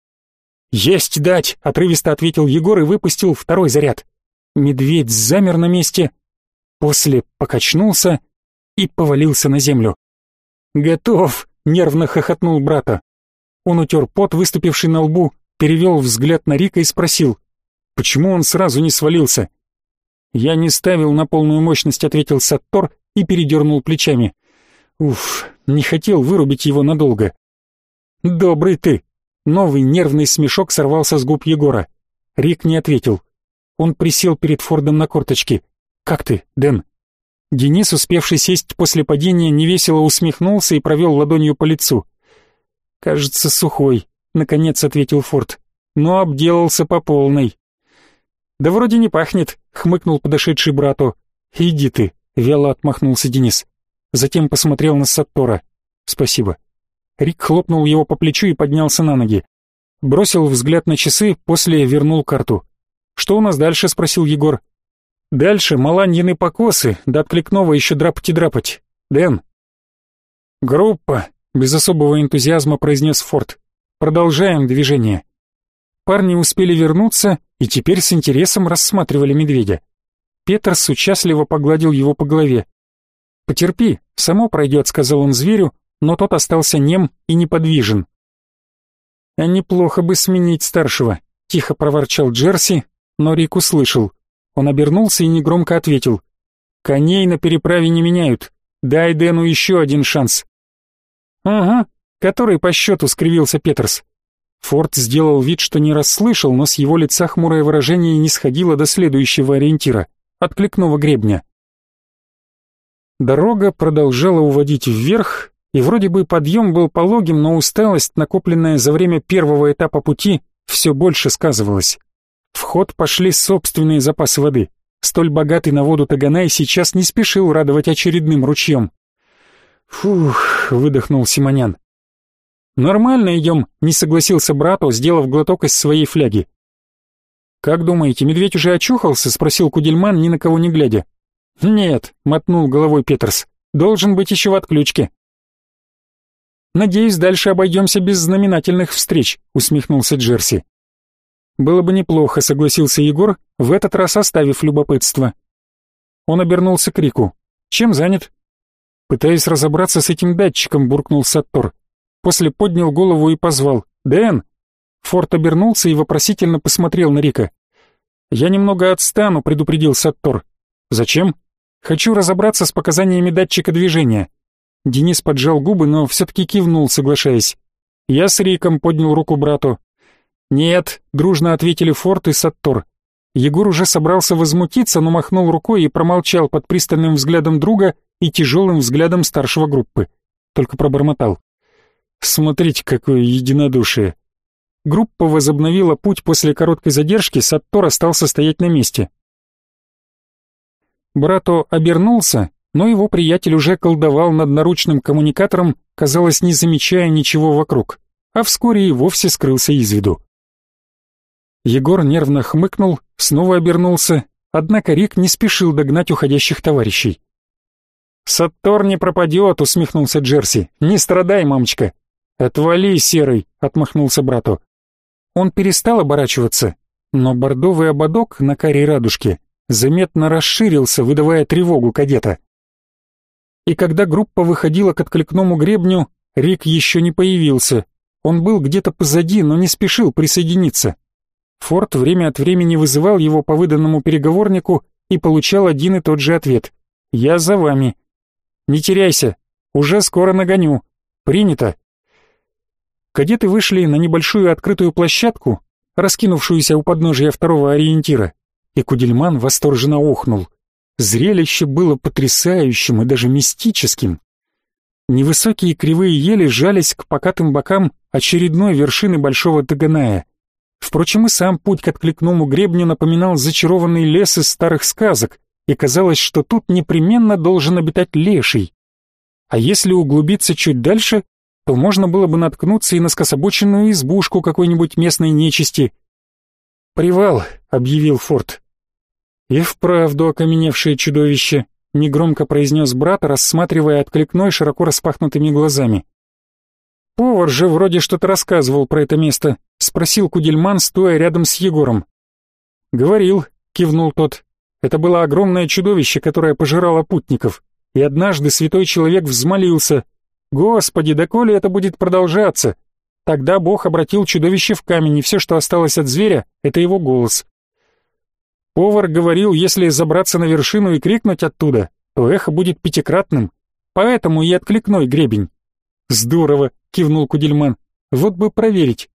«Есть дать!» — отрывисто ответил Егор и выпустил второй заряд. Медведь замер на месте, после покачнулся и повалился на землю. «Готов!» — нервно хохотнул брата. Он утер пот, выступивший на лбу, перевел взгляд на Рика и спросил, почему он сразу не свалился. «Я не ставил на полную мощность», — ответил Саттор и передернул плечами. «Уф, не хотел вырубить его надолго». «Добрый ты!» Новый нервный смешок сорвался с губ Егора. Рик не ответил. Он присел перед Фордом на корточки. «Как ты, Дэн?» Денис, успевший сесть после падения, невесело усмехнулся и провел ладонью по лицу. «Кажется, сухой», — наконец ответил Форд. «Но обделался по полной». «Да вроде не пахнет», — хмыкнул подошедший брату. «Иди ты», — вяло отмахнулся Денис. Затем посмотрел на Саттора. «Спасибо». Рик хлопнул его по плечу и поднялся на ноги. Бросил взгляд на часы, после вернул карту. «Что у нас дальше?» — спросил Егор. «Дальше маланьины покосы, да от Кликнова еще драпать-драпать. Дэн». «Группа», — без особого энтузиазма произнес Форд. «Продолжаем движение». Парни успели вернуться и теперь с интересом рассматривали медведя. Петерс участливо погладил его по голове. «Потерпи, само пройдет», — сказал он зверю, но тот остался нем и неподвижен. «А неплохо бы сменить старшего», — тихо проворчал Джерси, но Рик услышал. Он обернулся и негромко ответил. «Коней на переправе не меняют. Дай Дэну еще один шанс». «Ага, который по счету», — скривился Петерс. Форд сделал вид, что не расслышал, но с его лица хмурое выражение не сходило до следующего ориентира — откликного гребня. Дорога продолжала уводить вверх, и вроде бы подъем был пологим, но усталость, накопленная за время первого этапа пути, все больше сказывалась. В ход пошли собственные запасы воды. Столь богатый на воду Таганай сейчас не спешил радовать очередным ручьем. «Фух», — выдохнул Симонян. «Нормально идем», — не согласился брату, сделав глоток из своей фляги. «Как думаете, медведь уже очухался?» — спросил Кудельман, ни на кого не глядя. «Нет», — мотнул головой Петерс, — «должен быть еще в отключке». «Надеюсь, дальше обойдемся без знаменательных встреч», — усмехнулся Джерси. «Было бы неплохо», — согласился Егор, в этот раз оставив любопытство. Он обернулся к Рику. «Чем занят?» Пытаясь разобраться с этим датчиком, буркнул Саттор. После поднял голову и позвал. «Дэн!» Форд обернулся и вопросительно посмотрел на Рика. «Я немного отстану», — предупредил Саттор. «Зачем?» «Хочу разобраться с показаниями датчика движения». Денис поджал губы, но все-таки кивнул, соглашаясь. Я с Риком поднял руку брату. «Нет», — дружно ответили Форд и Саттор. Егор уже собрался возмутиться, но махнул рукой и промолчал под пристальным взглядом друга и тяжелым взглядом старшего группы. Только пробормотал. Смотрите, какое единодушие. Группа возобновила путь после короткой задержки, Саттор остался стоять на месте. Брато обернулся, но его приятель уже колдовал над наручным коммуникатором, казалось, не замечая ничего вокруг, а вскоре и вовсе скрылся из виду. Егор нервно хмыкнул, снова обернулся, однако Рик не спешил догнать уходящих товарищей. «Саттор не пропадет», — усмехнулся Джерси. «Не страдай, мамочка. «Отвали, Серый!» — отмахнулся брату. Он перестал оборачиваться, но бордовый ободок на карей радужке заметно расширился, выдавая тревогу кадета. И когда группа выходила к откликному гребню, Рик еще не появился. Он был где-то позади, но не спешил присоединиться. Форд время от времени вызывал его по выданному переговорнику и получал один и тот же ответ. «Я за вами». «Не теряйся, уже скоро нагоню». «Принято». Кадеты вышли на небольшую открытую площадку, раскинувшуюся у подножия второго ориентира, и Кудельман восторженно охнул. Зрелище было потрясающим и даже мистическим. Невысокие кривые ели жались к покатым бокам очередной вершины Большого Таганая. Впрочем, и сам путь к откликному гребню напоминал зачарованный лес из старых сказок, и казалось, что тут непременно должен обитать леший. А если углубиться чуть дальше, то можно было бы наткнуться и на скособоченную избушку какой-нибудь местной нечисти. «Привал», — объявил Форд. «И вправду окаменевшее чудовище», — негромко произнес брат, рассматривая откликной широко распахнутыми глазами. «Повар же вроде что-то рассказывал про это место», — спросил Кудельман, стоя рядом с Егором. «Говорил», — кивнул тот. «Это было огромное чудовище, которое пожирало путников. И однажды святой человек взмолился. «Господи, доколе это будет продолжаться?» Тогда Бог обратил чудовище в камень, и все, что осталось от зверя, это его голос. Повар говорил, если забраться на вершину и крикнуть оттуда, то эхо будет пятикратным, поэтому и откликной гребень. «Здорово!» — кивнул Кудельман. «Вот бы проверить».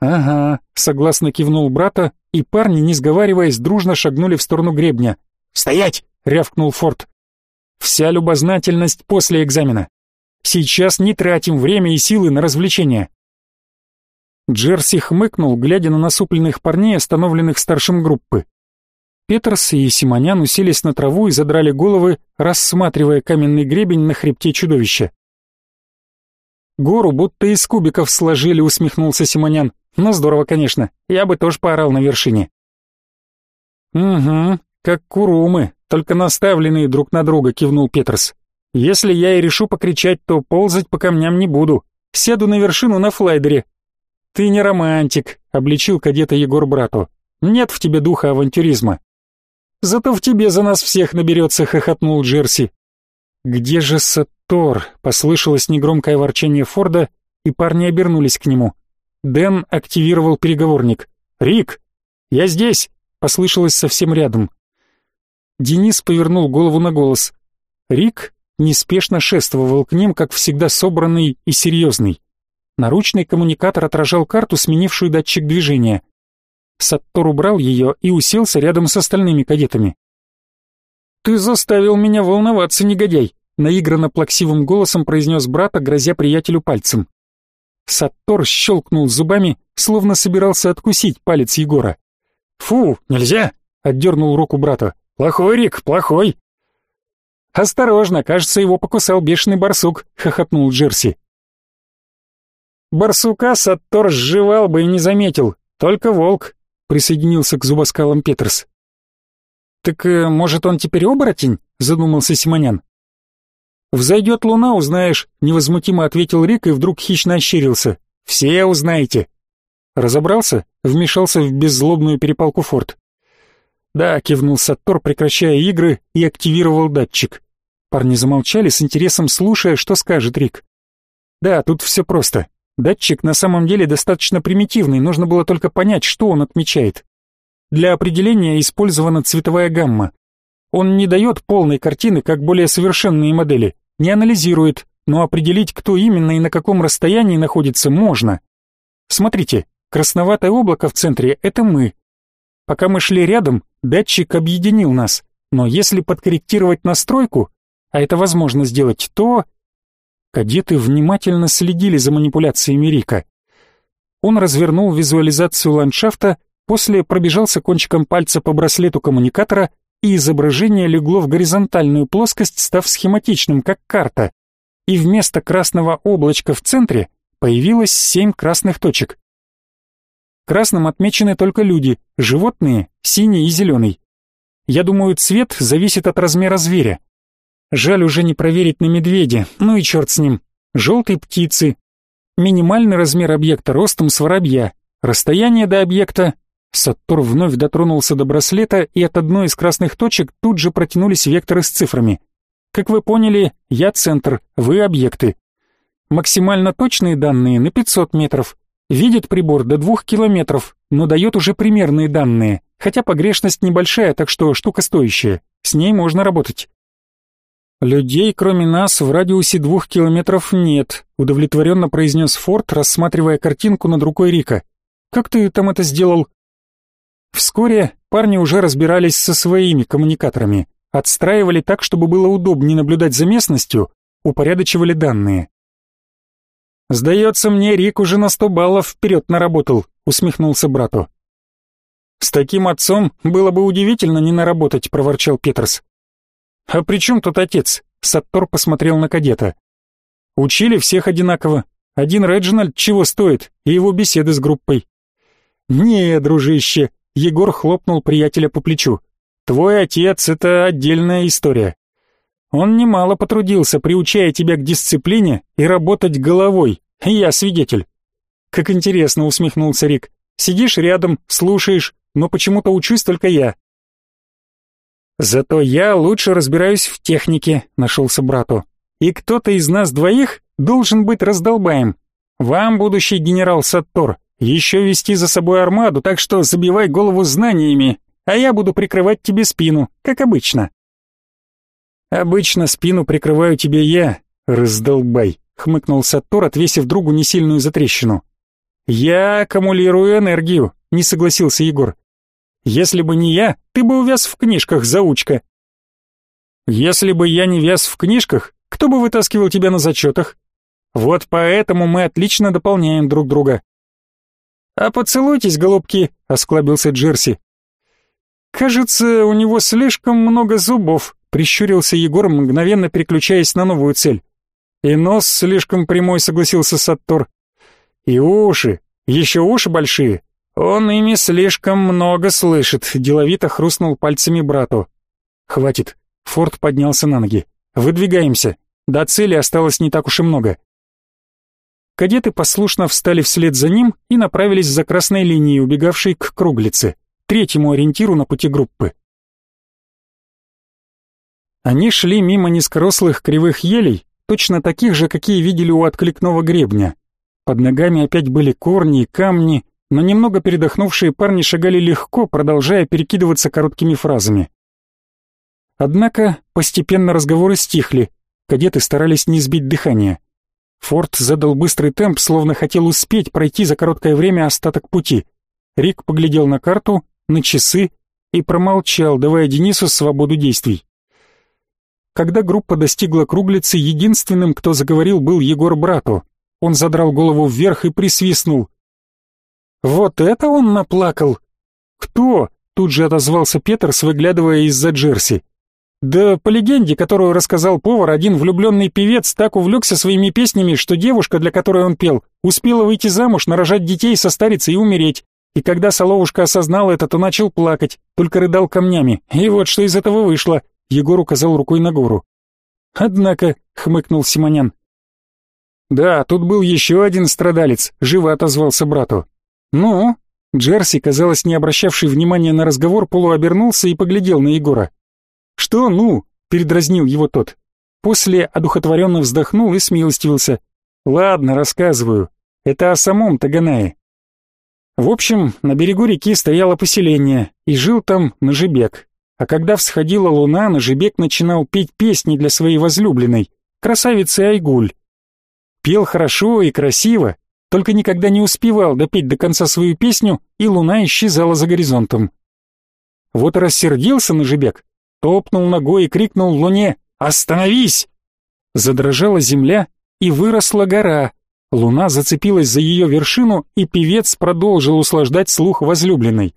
«Ага», — согласно кивнул брата, и парни, не сговариваясь, дружно шагнули в сторону гребня. «Стоять!» — рявкнул Форд. «Вся любознательность после экзамена. Сейчас не тратим время и силы на развлечения». Джерси хмыкнул, глядя на насупленных парней, остановленных старшим группы. Петерс и Симонян уселись на траву и задрали головы, рассматривая каменный гребень на хребте чудовища. «Гору будто из кубиков сложили», — усмехнулся Симонян. «Ну, здорово, конечно. Я бы тоже поорал на вершине». «Угу, как курумы, только наставленные друг на друга», — кивнул Петерс. «Если я и решу покричать, то ползать по камням не буду. Сяду на вершину на флайдере». «Ты не романтик», — обличил кадета Егор брату. «Нет в тебе духа авантюризма». «Зато в тебе за нас всех наберется», — хохотнул Джерси. «Где же Саттор?» — послышалось негромкое ворчание Форда, и парни обернулись к нему. Дэн активировал переговорник. «Рик! Я здесь!» — послышалось совсем рядом. Денис повернул голову на голос. Рик неспешно шествовал к ним, как всегда собранный и серьезный. Наручный коммуникатор отражал карту, сменившую датчик движения. Саттор убрал ее и уселся рядом с остальными кадетами. «Ты заставил меня волноваться, негодяй!» наигранно плаксивым голосом произнес брата, грозя приятелю пальцем. Саттор щелкнул зубами, словно собирался откусить палец Егора. «Фу, нельзя!» — отдернул руку брата. «Плохой, Рик, плохой!» «Осторожно, кажется, его покусал бешеный барсук», — хохотнул Джерси. «Барсука Саттор сживал бы и не заметил, только волк», — присоединился к зубоскалам Петерс. «Так, э, может, он теперь оборотень?» — задумался Симонян. «Взойдет луна, узнаешь», — невозмутимо ответил Рик и вдруг хищно ощерился. «Все узнаете». «Разобрался?» — вмешался в беззлобную перепалку Форд. «Да», — кивнул Саттор, прекращая игры, и активировал датчик. Парни замолчали с интересом, слушая, что скажет Рик. «Да, тут все просто. Датчик на самом деле достаточно примитивный, нужно было только понять, что он отмечает. Для определения использована цветовая гамма. Он не дает полной картины, как более совершенные модели, не анализирует, но определить, кто именно и на каком расстоянии находится, можно. Смотрите, красноватое облако в центре — это мы. Пока мы шли рядом, датчик объединил нас, но если подкорректировать настройку, а это возможно сделать, то... Кадеты внимательно следили за манипуляциями Рика. Он развернул визуализацию ландшафта После пробежался кончиком пальца по браслету коммуникатора, и изображение легло в горизонтальную плоскость, став схематичным, как карта. И вместо красного облачка в центре появилось семь красных точек. Красным отмечены только люди, животные — синий и зеленый. Я думаю, цвет зависит от размера зверя. Жаль уже не проверить на медведе, ну и черт с ним. Желтые птицы. Минимальный размер объекта ростом с воробья. Расстояние до объекта Саттор вновь дотронулся до браслета, и от одной из красных точек тут же протянулись векторы с цифрами. Как вы поняли, я центр, вы объекты. Максимально точные данные на 500 метров. Видит прибор до 2 километров, но дает уже примерные данные, хотя погрешность небольшая, так что штука стоящая. С ней можно работать. «Людей, кроме нас, в радиусе двух километров нет», удовлетворенно произнес Форд, рассматривая картинку над рукой Рика. «Как ты там это сделал?» Вскоре парни уже разбирались со своими коммуникаторами, отстраивали так, чтобы было удобнее наблюдать за местностью, упорядочивали данные. «Сдается мне, Рик уже на сто баллов вперед наработал», — усмехнулся брату. «С таким отцом было бы удивительно не наработать», — проворчал Петерс. «А при чем тут отец?» — Саттор посмотрел на кадета. Учили всех одинаково. Один Реджинальд чего стоит, и его беседы с группой. «Не, дружище», — Егор хлопнул приятеля по плечу. «Твой отец — это отдельная история. Он немало потрудился, приучая тебя к дисциплине и работать головой. Я свидетель». «Как интересно», — усмехнулся Рик. «Сидишь рядом, слушаешь, но почему-то учусь только я». «Зато я лучше разбираюсь в технике», — нашелся брату. «И кто-то из нас двоих должен быть раздолбаем. Вам, будущий генерал Саттор, еще вести за собой армаду, так что забивай голову знаниями, а я буду прикрывать тебе спину, как обычно». «Обычно спину прикрываю тебе я, раздолбай», — хмыкнул Саттор, отвесив другу несильную затрещину. «Я аккумулирую энергию», — не согласился Егор. Если бы не я, ты бы увяз в книжках, заучка. Если бы я не вяз в книжках, кто бы вытаскивал тебя на зачетах? Вот поэтому мы отлично дополняем друг друга. А поцелуйтесь, голубки, осклабился Джерси. Кажется, у него слишком много зубов, прищурился Егор, мгновенно переключаясь на новую цель. И нос слишком прямой, согласился Саттор. И уши, еще уши большие, «Он ими слишком много слышит», — деловито хрустнул пальцами брату. «Хватит». Форд поднялся на ноги. «Выдвигаемся. До цели осталось не так уж и много». Кадеты послушно встали вслед за ним и направились за красной линией, убегавшей к круглице, третьему ориентиру на пути группы. Они шли мимо низкорослых кривых елей, точно таких же, какие видели у откликного гребня. Под ногами опять были корни и камни, но немного передохнувшие парни шагали легко, продолжая перекидываться короткими фразами. Однако постепенно разговоры стихли, кадеты старались не сбить дыхание. Форд задал быстрый темп, словно хотел успеть пройти за короткое время остаток пути. Рик поглядел на карту, на часы и промолчал, давая Денису свободу действий. Когда группа достигла круглицы, единственным, кто заговорил, был Егор Брату. Он задрал голову вверх и присвистнул. «Вот это он наплакал!» «Кто?» — тут же отозвался Петерс, выглядывая из-за Джерси. «Да по легенде, которую рассказал повар, один влюбленный певец так увлекся своими песнями, что девушка, для которой он пел, успела выйти замуж, нарожать детей, состариться и умереть. И когда Соловушка осознал это, то начал плакать, только рыдал камнями. И вот что из этого вышло. Егор указал рукой на гору. «Однако», — хмыкнул Симонян. «Да, тут был еще один страдалец», — живо отозвался брату. «Ну?» Джерси, казалось, не обращавший внимания на разговор, полуобернулся и поглядел на Егора. «Что «ну?» — передразнил его тот. После одухотворенно вздохнул и смилостивился. «Ладно, рассказываю. Это о самом Таганае». В общем, на берегу реки стояло поселение, и жил там Нажибек. А когда всходила луна, Нажибек начинал петь песни для своей возлюбленной, красавицы Айгуль. Пел хорошо и красиво, только никогда не успевал допеть до конца свою песню, и луна исчезала за горизонтом. Вот рассердился Нажибек, топнул ногой и крикнул луне «Остановись!». Задрожала земля, и выросла гора. Луна зацепилась за ее вершину, и певец продолжил услаждать слух возлюбленной.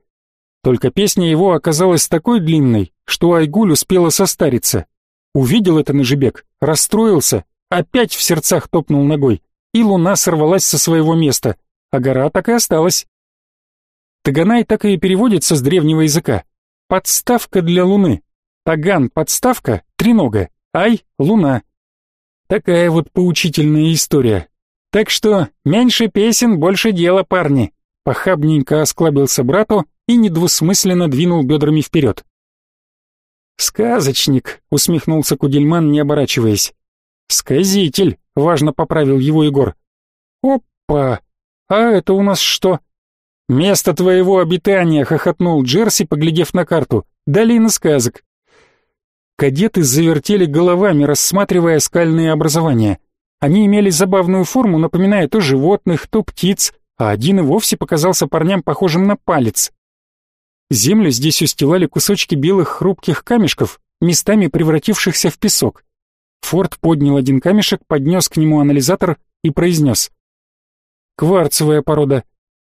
Только песня его оказалась такой длинной, что Айгуль успела состариться. Увидел это Нажибек, расстроился, опять в сердцах топнул ногой и луна сорвалась со своего места, а гора так и осталась. Таганай так и переводится с древнего языка. Подставка для луны. Таган — подставка, тренога, ай — луна. Такая вот поучительная история. Так что меньше песен, больше дела, парни. Похабненько осклабился брату и недвусмысленно двинул бедрами вперед. «Сказочник», — усмехнулся Кудельман, не оборачиваясь. «Сказитель», — важно поправил его Егор. «Опа! А это у нас что?» «Место твоего обитания», — хохотнул Джерси, поглядев на карту. «Долина сказок». Кадеты завертели головами, рассматривая скальные образования. Они имели забавную форму, напоминая то животных, то птиц, а один и вовсе показался парням похожим на палец. Землю здесь устилали кусочки белых хрупких камешков, местами превратившихся в песок. Форд поднял один камешек, поднес к нему анализатор и произнес. «Кварцевая порода.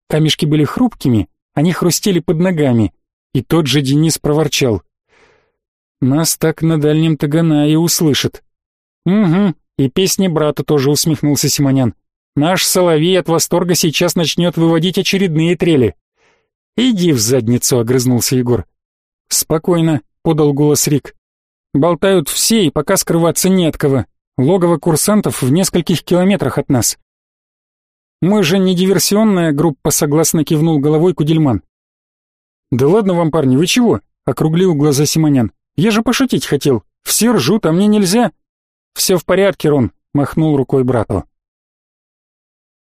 Камешки были хрупкими, они хрустели под ногами». И тот же Денис проворчал. «Нас так на дальнем Таганае услышат. Угу, и песни брата тоже усмехнулся Симонян. Наш соловей от восторга сейчас начнет выводить очередные трели. Иди в задницу, огрызнулся Егор. Спокойно, подал голос Рик. Болтают все, и пока скрываться не от кого. Логово курсантов в нескольких километрах от нас. Мы же не диверсионная группа, согласно кивнул головой Кудельман. Да ладно вам, парни, вы чего? округлил глаза Симонян. Я же пошутить хотел. Все ржут, а мне нельзя. Все в порядке, Рон, махнул рукой брату.